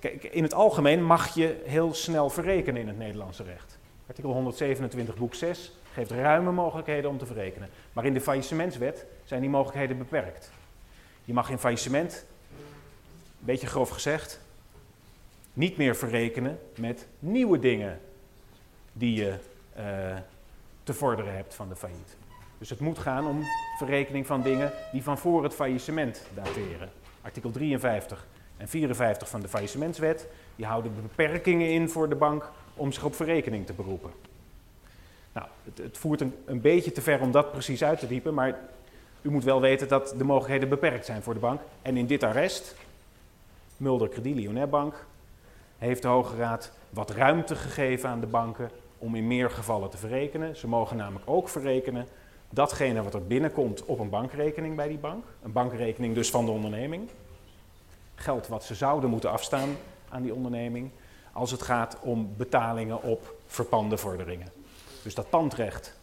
Kijk, in het algemeen mag je heel snel verrekenen in het Nederlandse recht. Artikel 127, boek 6 geeft ruime mogelijkheden om te verrekenen. Maar in de faillissementswet zijn die mogelijkheden beperkt. Je mag in faillissement, een beetje grof gezegd, niet meer verrekenen met nieuwe dingen die je uh, te vorderen hebt van de failliet. Dus het moet gaan om verrekening van dingen die van voor het faillissement dateren. Artikel 53 en 54 van de faillissementswet, die houden beperkingen in voor de bank om zich op verrekening te beroepen. Nou, het, het voert een, een, beetje te ver om dat precies uit te diepen, maar u moet wel weten dat de mogelijkheden beperkt zijn voor de bank. En in dit arrest, Mulder Credit Bank, heeft de Hoge Raad wat ruimte gegeven aan de banken om in meer gevallen te verrekenen. Ze mogen namelijk ook verrekenen datgene wat er binnenkomt op een bankrekening bij die bank. Een bankrekening dus van de onderneming. Geld wat ze zouden moeten afstaan aan die onderneming. Als het gaat om betalingen op verpande vorderingen. Dus dat pandrecht.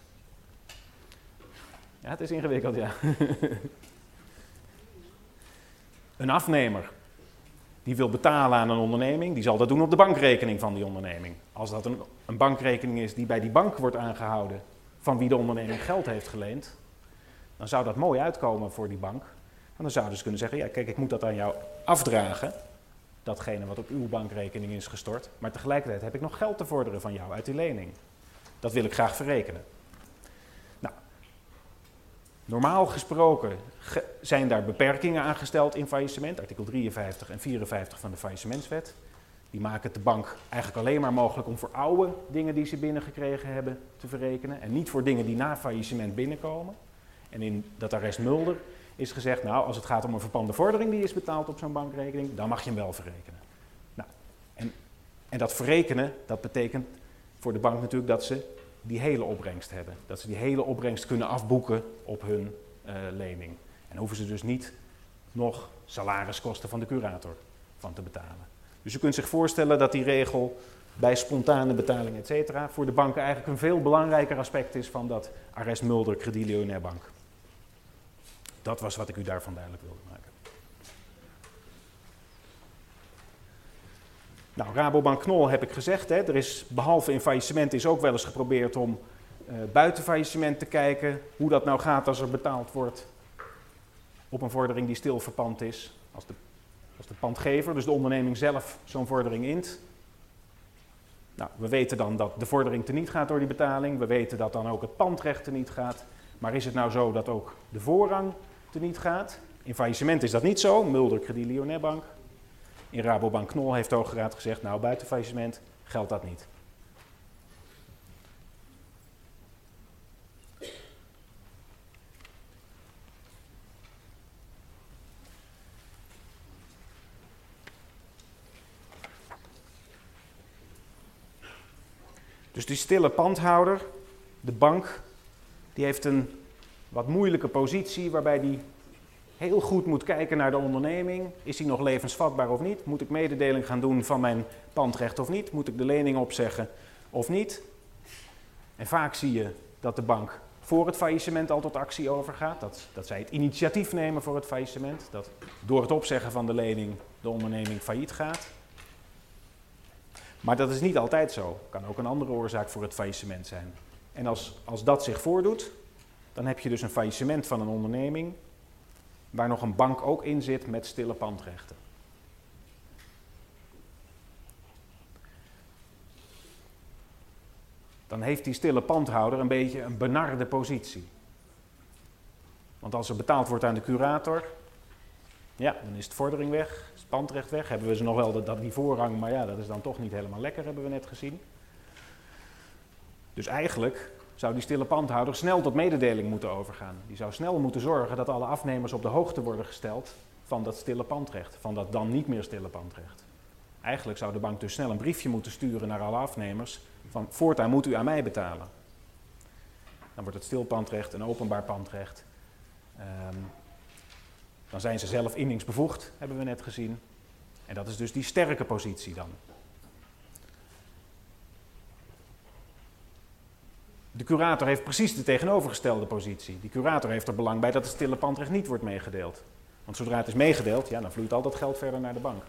Ja, het is ingewikkeld, ja. een afnemer die wil betalen aan een onderneming, die zal dat doen op de bankrekening van die onderneming. Als dat een, een bankrekening is die bij die bank wordt aangehouden, van wie de onderneming geld heeft geleend, dan zou dat mooi uitkomen voor die bank. En dan zouden ze kunnen zeggen, ja kijk, ik moet dat aan jou afdragen, datgene wat op uw bankrekening is gestort, maar tegelijkertijd heb ik nog geld te vorderen van jou uit die lening. Dat wil ik graag verrekenen. Nou, normaal gesproken zijn daar beperkingen aangesteld in faillissement, artikel 53 en 54 van de faillissementswet. Die maken het de bank eigenlijk alleen maar mogelijk om voor oude dingen die ze binnengekregen hebben te verrekenen en niet voor dingen die na faillissement binnenkomen. En in dat arrest Mulder is gezegd, nou als het gaat om een verpande vordering die is betaald op zo'n bankrekening, dan mag je hem wel verrekenen. Nou, en, en dat verrekenen, dat betekent voor de bank natuurlijk dat ze die hele opbrengst hebben. Dat ze die hele opbrengst kunnen afboeken op hun uh, lening. En hoeven ze dus niet nog salariskosten van de curator van te betalen. Dus u kunt zich voorstellen dat die regel bij spontane betaling, et cetera, voor de banken eigenlijk een veel belangrijker aspect is van dat arrest Mulder Credit Bank. Dat was wat ik u daarvan duidelijk wilde maken. Nou, Rabobank Knol heb ik gezegd. Hè, er is behalve in faillissement is ook wel eens geprobeerd om uh, buiten faillissement te kijken hoe dat nou gaat als er betaald wordt op een vordering die stil verpand is. Als de, als de pandgever, dus de onderneming zelf, zo'n vordering int. Nou, we weten dan dat de vordering teniet gaat door die betaling. We weten dat dan ook het pandrecht teniet gaat. Maar is het nou zo dat ook de voorrang teniet gaat? In faillissement is dat niet zo. Mulder Credit Lyonnais Bank. In Rabobank Knol heeft de Hoge gezegd, nou buiten faillissement geldt dat niet. Dus die stille pandhouder, de bank, die heeft een wat moeilijke positie waarbij die heel goed moet kijken naar de onderneming. Is die nog levensvatbaar of niet? Moet ik mededeling gaan doen van mijn pandrecht of niet? Moet ik de lening opzeggen of niet? En vaak zie je dat de bank voor het faillissement al tot actie overgaat. Dat, dat zij het initiatief nemen voor het faillissement. Dat door het opzeggen van de lening de onderneming failliet gaat. Maar dat is niet altijd zo. Kan ook een andere oorzaak voor het faillissement zijn. En als, als dat zich voordoet, dan heb je dus een faillissement van een onderneming waar nog een bank ook in zit met stille pandrechten. Dan heeft die stille pandhouder een beetje een benarde positie. Want als er betaald wordt aan de curator, ja, dan is de vordering weg, pandrecht weg. Hebben we ze nog wel dat, die voorrang, maar ja, dat is dan toch niet helemaal lekker, hebben we net gezien. Dus eigenlijk zou die stille pandhouder snel tot mededeling moeten overgaan. Die zou snel moeten zorgen dat alle afnemers op de hoogte worden gesteld van dat stille pandrecht, van dat dan niet meer stille pandrecht. Eigenlijk zou de bank dus snel een briefje moeten sturen naar alle afnemers van voortaan moet u aan mij betalen. Dan wordt het stil pandrecht een openbaar pandrecht. Um, dan zijn ze zelf inningsbevoegd, hebben we net gezien. En dat is dus die sterke positie dan. De curator heeft precies de tegenovergestelde positie. Die curator heeft er belang bij dat het stille pandrecht niet wordt meegedeeld. Want zodra het is meegedeeld, ja, dan vloeit al dat geld verder naar de bank.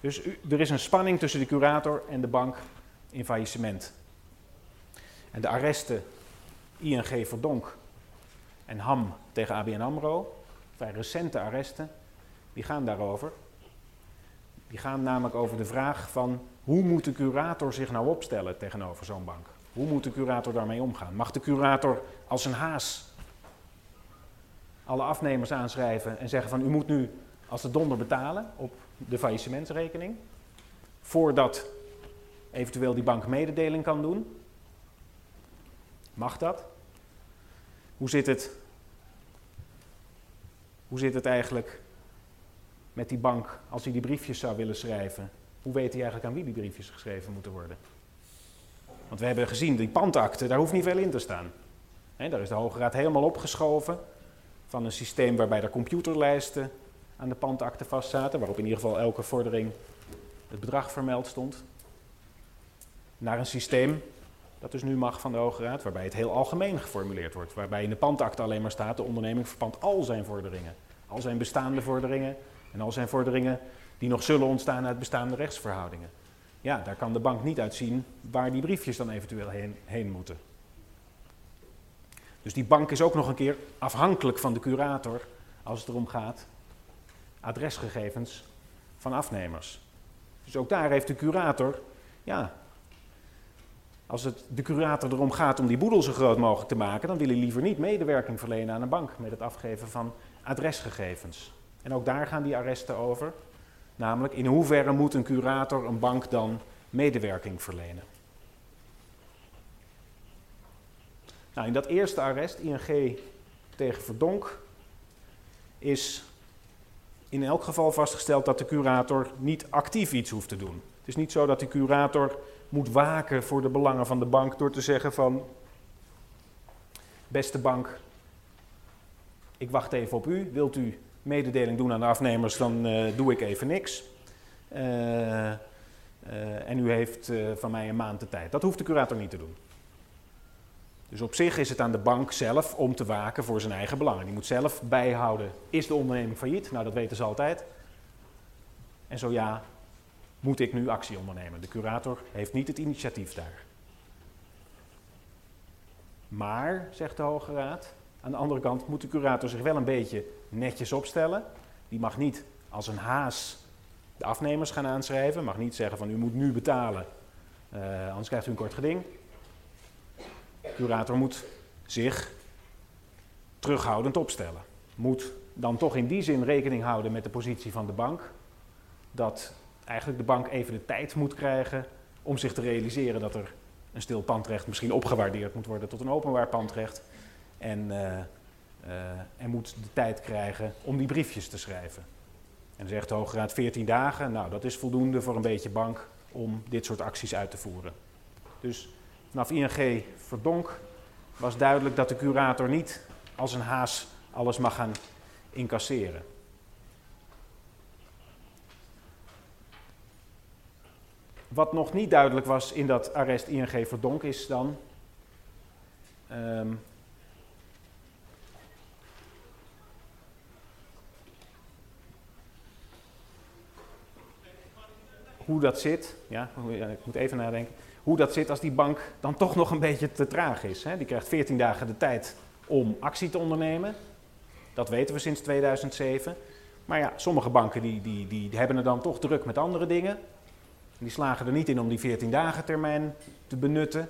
Dus er is een spanning tussen de curator en de bank in faillissement. En de arresten ING Verdonk en HAM tegen ABN AMRO vrij recente arresten, die gaan daarover. Die gaan namelijk over de vraag van hoe moet de curator zich nou opstellen tegenover zo'n bank? Hoe moet de curator daarmee omgaan? Mag de curator als een haas alle afnemers aanschrijven en zeggen van u moet nu als de donder betalen op de faillissementsrekening, voordat eventueel die bank mededeling kan doen? Mag dat? Hoe zit het, hoe zit het eigenlijk met die bank als hij die briefjes zou willen schrijven? Hoe weet hij eigenlijk aan wie die briefjes geschreven moeten worden? Want we hebben gezien, die pandakte, daar hoeft niet veel in te staan. daar is de Hoge Raad helemaal opgeschoven van een systeem waarbij er computerlijsten aan de pandakte vastzaten, waarop in ieder geval elke vordering het bedrag vermeld stond. Naar een systeem dat dus nu mag van de Hoge Raad, waarbij het heel algemeen geformuleerd wordt. Waarbij in de pandakte alleen maar staat, de onderneming verpand al zijn vorderingen. Al zijn bestaande vorderingen en al zijn vorderingen die nog zullen ontstaan uit bestaande rechtsverhoudingen. Ja, daar kan de bank niet uit zien waar die briefjes dan eventueel heen, heen moeten. Dus die bank is ook nog een keer afhankelijk van de curator als het erom gaat adresgegevens van afnemers. Dus ook daar heeft de curator, ja, als het de curator erom gaat om die boedel zo groot mogelijk te maken, dan wil hij liever niet medewerking verlenen aan een bank met het afgeven van adresgegevens. En ook daar gaan die arresten over. Namelijk, in hoeverre moet een curator een bank dan medewerking verlenen? Nou, in dat eerste arrest, ING tegen Verdonk, is in elk geval vastgesteld dat de curator niet actief iets hoeft te doen. Het is niet zo dat de curator moet waken voor de belangen van de bank door te zeggen van, beste bank, ik wacht even op u. Wilt u mededeling doen aan de afnemers, dan uh, doe ik even niks. Uh, uh, en u heeft van mij een maand de tijd. Dat hoeft de curator niet te doen. Dus op zich is het aan de bank zelf om te waken voor zijn eigen belangen. Die moet zelf bijhouden, is de onderneming failliet? Nou, dat weten ze altijd. En zo ja, moet ik nu actie ondernemen? De curator heeft niet het initiatief daar. Maar, zegt de Hoge Raad, aan de andere kant moet de curator zich wel een beetje netjes opstellen. Die mag niet als een haas de afnemers gaan aanschrijven, mag niet zeggen van u moet nu betalen, uh, anders krijgt u een kort geding. De curator moet zich terughoudend opstellen. Moet dan toch in die zin rekening houden met de positie van de bank, dat eigenlijk de bank even de tijd moet krijgen om zich te realiseren dat er een stil pandrecht misschien opgewaardeerd moet worden tot een openbaar pandrecht. En, uh, moet de tijd krijgen om die briefjes te schrijven. En zegt de Hoge Raad 14 dagen, nou dat is voldoende voor een beetje bank om dit soort acties uit te voeren. Dus vanaf ING Verdonk was duidelijk dat de curator niet als een haas alles mag gaan incasseren. Wat nog niet duidelijk was in dat arrest ING Verdonk is dan. Um, hoe dat zit, ja, ik moet even nadenken, hoe dat zit als die bank dan toch nog een beetje te traag is. Hè? Die krijgt 14 dagen de tijd om actie te ondernemen. Dat weten we sinds 2007. Maar ja, sommige banken die, die, die hebben er dan toch druk met andere dingen. Die slagen er niet in om die 14 dagen termijn te benutten.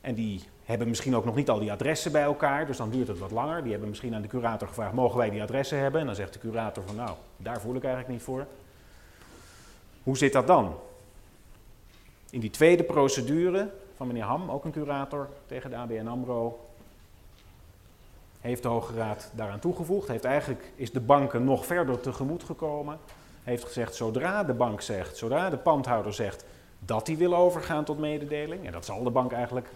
En die hebben misschien ook nog niet al die adressen bij elkaar, dus dan duurt het wat langer. Die hebben misschien aan de curator gevraagd, mogen wij die adressen hebben? En dan zegt de curator van, nou, daar voel ik eigenlijk niet voor. Hoe zit dat dan? In die tweede procedure van meneer Ham, ook een curator tegen de ABN AMRO, heeft de Hoge Raad daaraan toegevoegd. Heeft eigenlijk, is de banken nog verder tegemoet gekomen heeft gezegd, zodra de bank zegt, zodra de pandhouder zegt dat hij wil overgaan tot mededeling, en dat zal de bank eigenlijk,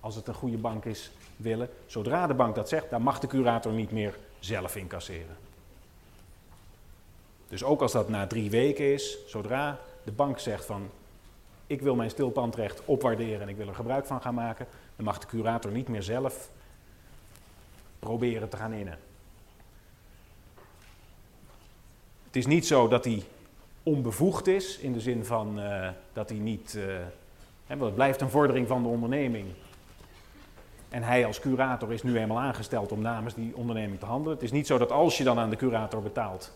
als het een goede bank is, willen, zodra de bank dat zegt, dan mag de curator niet meer zelf incasseren. Dus ook als dat na drie weken is, zodra de bank zegt van ik wil mijn stilpandrecht opwaarderen en ik wil er gebruik van gaan maken, dan mag de curator niet meer zelf proberen te gaan innen. Het is niet zo dat hij onbevoegd is, in de zin van uh, dat hij niet. Uh, hè, het blijft een vordering van de onderneming. En hij als curator is nu eenmaal aangesteld om namens die onderneming te handelen. Het is niet zo dat als je dan aan de curator betaalt,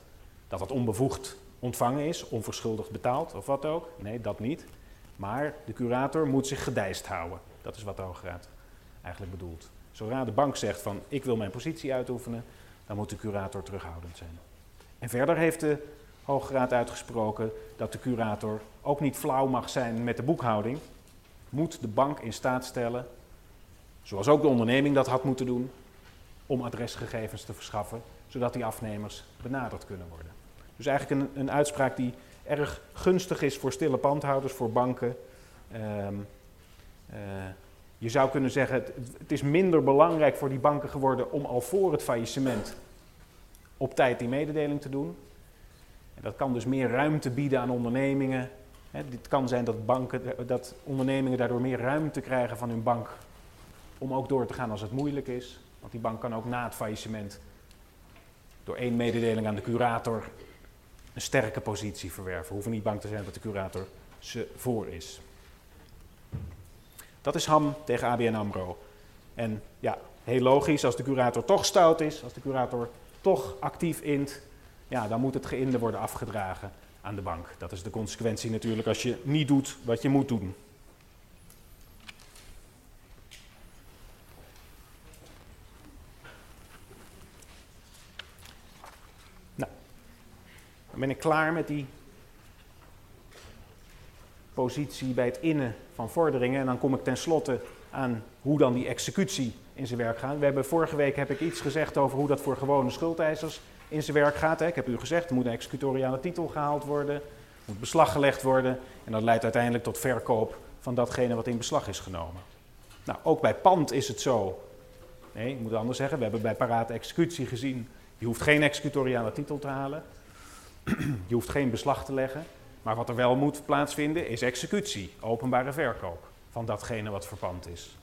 dat dat onbevoegd ontvangen is, onverschuldigd betaald of wat ook. Nee, dat niet. Maar de curator moet zich gedijst houden. Dat is wat de Hoge Raad eigenlijk bedoelt. Zodra de bank zegt van ik wil mijn positie uitoefenen, dan moet de curator terughoudend zijn. En verder heeft de Hoge Raad uitgesproken dat de curator ook niet flauw mag zijn met de boekhouding. Moet de bank in staat stellen zoals ook de onderneming dat had moeten doen, om adresgegevens te verschaffen, zodat die afnemers benaderd kunnen worden. Dus eigenlijk een, een uitspraak die erg gunstig is voor stille pandhouders, voor banken. Ehm, eh, je zou kunnen zeggen, het, het, is minder belangrijk voor die banken geworden om al voor het faillissement op tijd die mededeling te doen. En dat kan dus meer ruimte bieden aan ondernemingen. Het kan zijn dat, banken, dat ondernemingen daardoor meer ruimte krijgen van hun bank om ook door te gaan als het moeilijk is. Want die bank kan ook na het faillissement door één mededeling aan de curator een sterke positie verwerven. We hoeven niet bang te zijn dat de curator ze voor is. Dat is Ham tegen ABN AMRO. En ja, heel logisch, als de curator toch stout is, als de curator toch actief int, ja, dan moet het geïnde worden afgedragen aan de bank. Dat is de consequentie natuurlijk als je niet doet wat je moet doen. Nou, dan ben ik klaar met die positie bij het innen van vorderingen. En dan kom ik tenslotte aan hoe dan die executie in zijn werk gaat. We hebben vorige week heb ik iets gezegd over hoe dat voor gewone schuldeisers in zijn werk gaat. Hè. Ik heb u gezegd, er moet een executoriale titel gehaald worden, moet beslag gelegd worden en dat leidt uiteindelijk tot verkoop van datgene wat in beslag is genomen. Nou, ook bij pand is het zo. Nee, ik moet anders zeggen, we hebben bij parate executie gezien, je hoeft geen executoriale titel te halen, je hoeft geen beslag te leggen, maar wat er wel moet plaatsvinden is executie, openbare verkoop van datgene wat verpand is.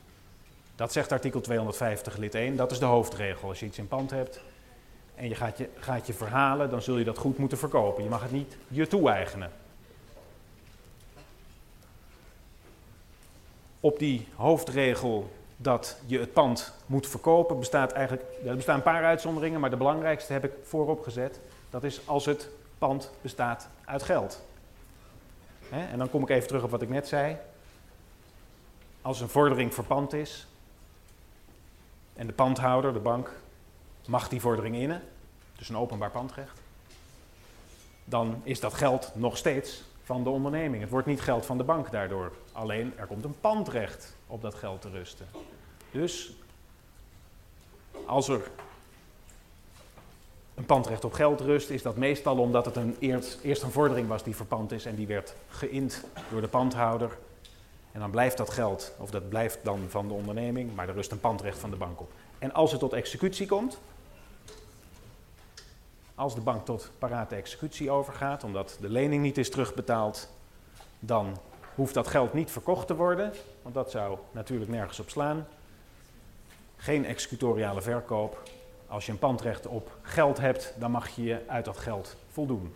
Dat zegt artikel 250 lid 1, dat is de hoofdregel. Als je iets in pand hebt, en je gaat je, gaat je verhalen, dan zul je dat goed moeten verkopen. Je mag het niet je toe-eigenen. Op die hoofdregel dat je het pand moet verkopen bestaat eigenlijk, er bestaan een paar uitzonderingen, maar de belangrijkste heb ik voorop gezet. Dat is als het pand bestaat uit geld. en dan kom ik even terug op wat ik net zei. Als een vordering verpand is en de pandhouder, de bank, mag die vordering innen, dus een openbaar pandrecht, dan is dat geld nog steeds van de onderneming. Het wordt niet geld van de bank daardoor. Alleen er komt een pandrecht op dat geld te rusten. Dus als er een pandrecht op geld rust, is dat meestal omdat het een eerst, eerst een vordering was die verpand is en die werd geïnd door de pandhouder. En dan blijft dat geld, of dat blijft dan van de onderneming, maar er rust een pandrecht van de bank op. En als het tot executie komt, als de bank tot parate executie overgaat, omdat de lening niet is terugbetaald, dan hoeft dat geld niet verkocht te worden, want dat zou natuurlijk nergens op slaan. Geen executoriale verkoop. Als je een pandrecht op geld hebt, dan mag je je uit dat geld voldoen.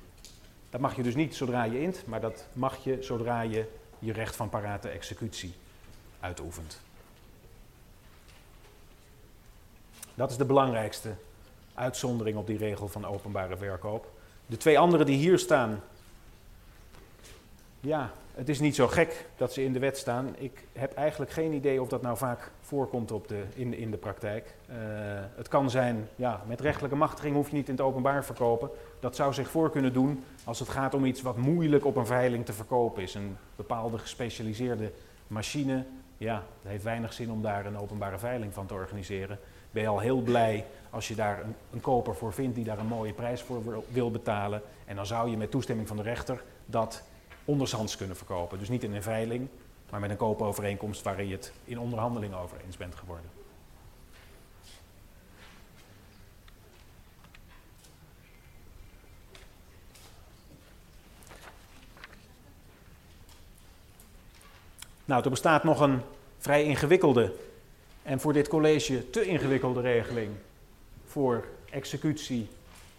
Dat mag je dus niet zodra je int, maar dat mag je zodra je je recht van parate executie uitoefent. Dat is de belangrijkste uitzondering op die regel van openbare verkoop. De twee andere die hier staan, ja, het is niet zo gek dat ze in de wet staan. Ik heb eigenlijk geen idee of dat nou vaak voorkomt op de, in, in de praktijk. Uh, het kan zijn, ja, met rechtelijke machtiging hoef je niet in het openbaar verkopen. Dat zou zich voor kunnen doen als het gaat om iets wat moeilijk op een veiling te verkopen is. Een bepaalde gespecialiseerde machine. Ja, het heeft weinig zin om daar een openbare veiling van te organiseren. Ben je al heel blij als je daar een, koper voor vindt die daar een mooie prijs voor wil betalen. En dan zou je met toestemming van de rechter dat ondershands kunnen verkopen. Dus niet in een veiling, maar met een koopovereenkomst waarin je het in onderhandeling over eens bent geworden. Nou, er bestaat nog een vrij ingewikkelde en voor dit college te ingewikkelde regeling voor executie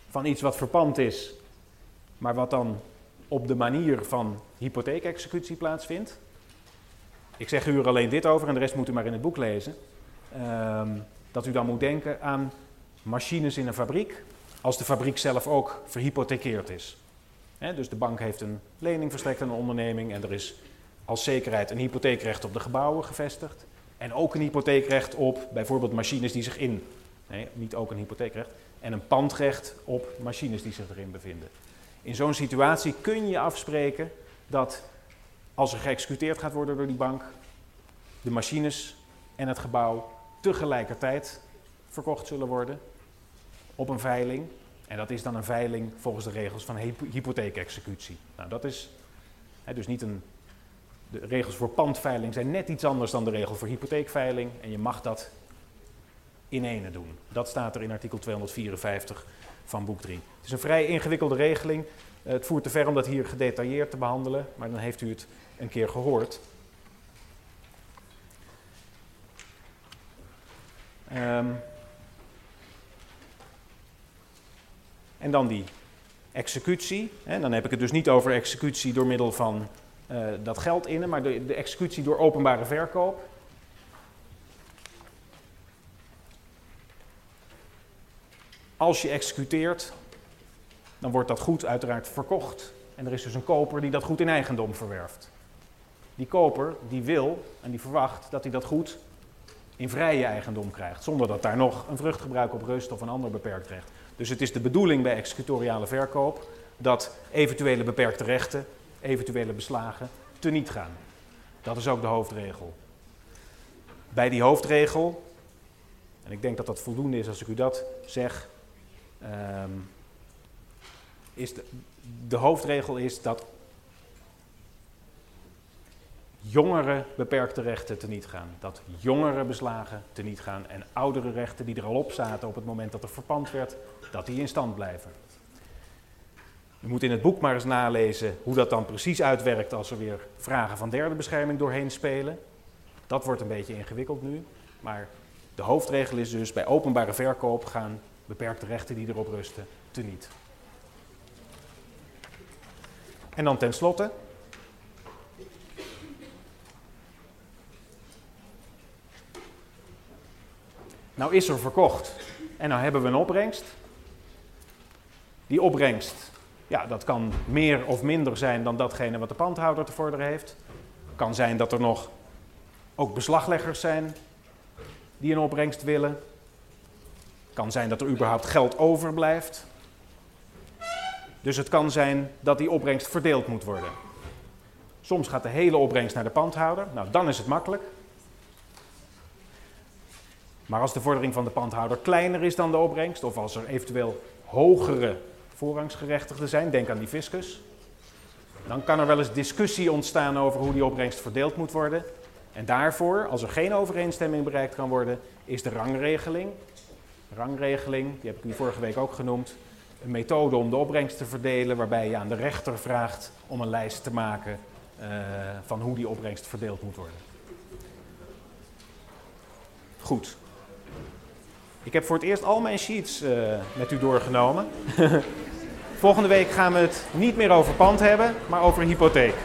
van iets wat verpand is, maar wat dan op de manier van hypotheekexecutie plaatsvindt. Ik zeg u er alleen dit over en de rest moet u maar in het boek lezen. Ehm, dat u dan moet denken aan machines in een fabriek, als de fabriek zelf ook verhypothekeerd is. dus de bank heeft een lening verstrekt aan een onderneming en er is als zekerheid een hypotheekrecht op de gebouwen gevestigd. En ook een hypotheekrecht op bijvoorbeeld machines die zich in Nee, niet ook een hypotheekrecht. En een pandrecht op machines die zich erin bevinden. In zo'n situatie kun je afspreken dat als er geëxecuteerd gaat worden door die bank, de machines en het gebouw tegelijkertijd verkocht zullen worden op een veiling. En dat is dan een veiling volgens de regels van hypotheekexecutie. Nou, dat is hè, dus niet een. De regels voor pandveiling zijn net iets anders dan de regel voor hypotheekveiling. En je mag dat in ene doen. Dat staat er in artikel 254 van boek 3. Is een vrij ingewikkelde regeling. Eh, het voert te ver om dat hier gedetailleerd te behandelen, maar dan heeft u het een keer gehoord. Um, en dan die executie. Hè, dan heb ik het dus niet over executie door middel van uh, dat geld innen, maar de executie door openbare verkoop. Als je executeert, dan wordt dat goed uiteraard verkocht. En er is dus een koper die dat goed in eigendom verwerft. Die koper die wil en die verwacht dat hij dat goed in vrije eigendom krijgt, zonder dat daar nog een vruchtgebruik op rust of een ander beperkt recht. Dus het is de bedoeling bij executoriale verkoop dat eventuele beperkte rechten, eventuele beslagen, teniet gaan. Dat is ook de hoofdregel. Bij die hoofdregel, en ik denk dat dat voldoende is als ik u dat zeg, um, is de, hoofdregel is dat jongere beperkte rechten teniet gaan. Dat jongere beslagen teniet gaan en oudere rechten die er al op zaten op het moment dat er verpand werd, dat die in stand blijven. Je moet in het boek maar eens nalezen hoe dat dan precies uitwerkt als er weer vragen van derde bescherming doorheen spelen. Dat wordt een beetje ingewikkeld nu, maar de hoofdregel is dus bij openbare verkoop gaan beperkte rechten die erop rusten teniet. En dan tenslotte. Nou is er verkocht en nou hebben we een opbrengst. Die opbrengst, ja, dat kan meer of minder zijn dan datgene wat de pandhouder te vorderen heeft. Kan zijn dat er nog ook beslagleggers zijn die een opbrengst willen. Kan zijn dat er überhaupt geld overblijft. Dus het kan zijn dat die opbrengst verdeeld moet worden. Soms gaat de hele opbrengst naar de pandhouder. Nou, dan is het makkelijk. Maar als de vordering van de pandhouder kleiner is dan de opbrengst, of als er eventueel hogere voorrangsgerechtigden zijn, denk aan die fiscus, dan kan er wel eens discussie ontstaan over hoe die opbrengst verdeeld moet worden. En daarvoor, als er geen overeenstemming bereikt kan worden, is de rangregeling, rangregeling, die heb ik u vorige week ook genoemd, een methode om de opbrengst te verdelen, waarbij je aan de rechter vraagt om een lijst te maken uh, van hoe die opbrengst verdeeld moet worden. Goed. Ik heb voor het eerst al mijn sheets uh, met u doorgenomen. Volgende week gaan we het niet meer over pand hebben, maar over hypotheek.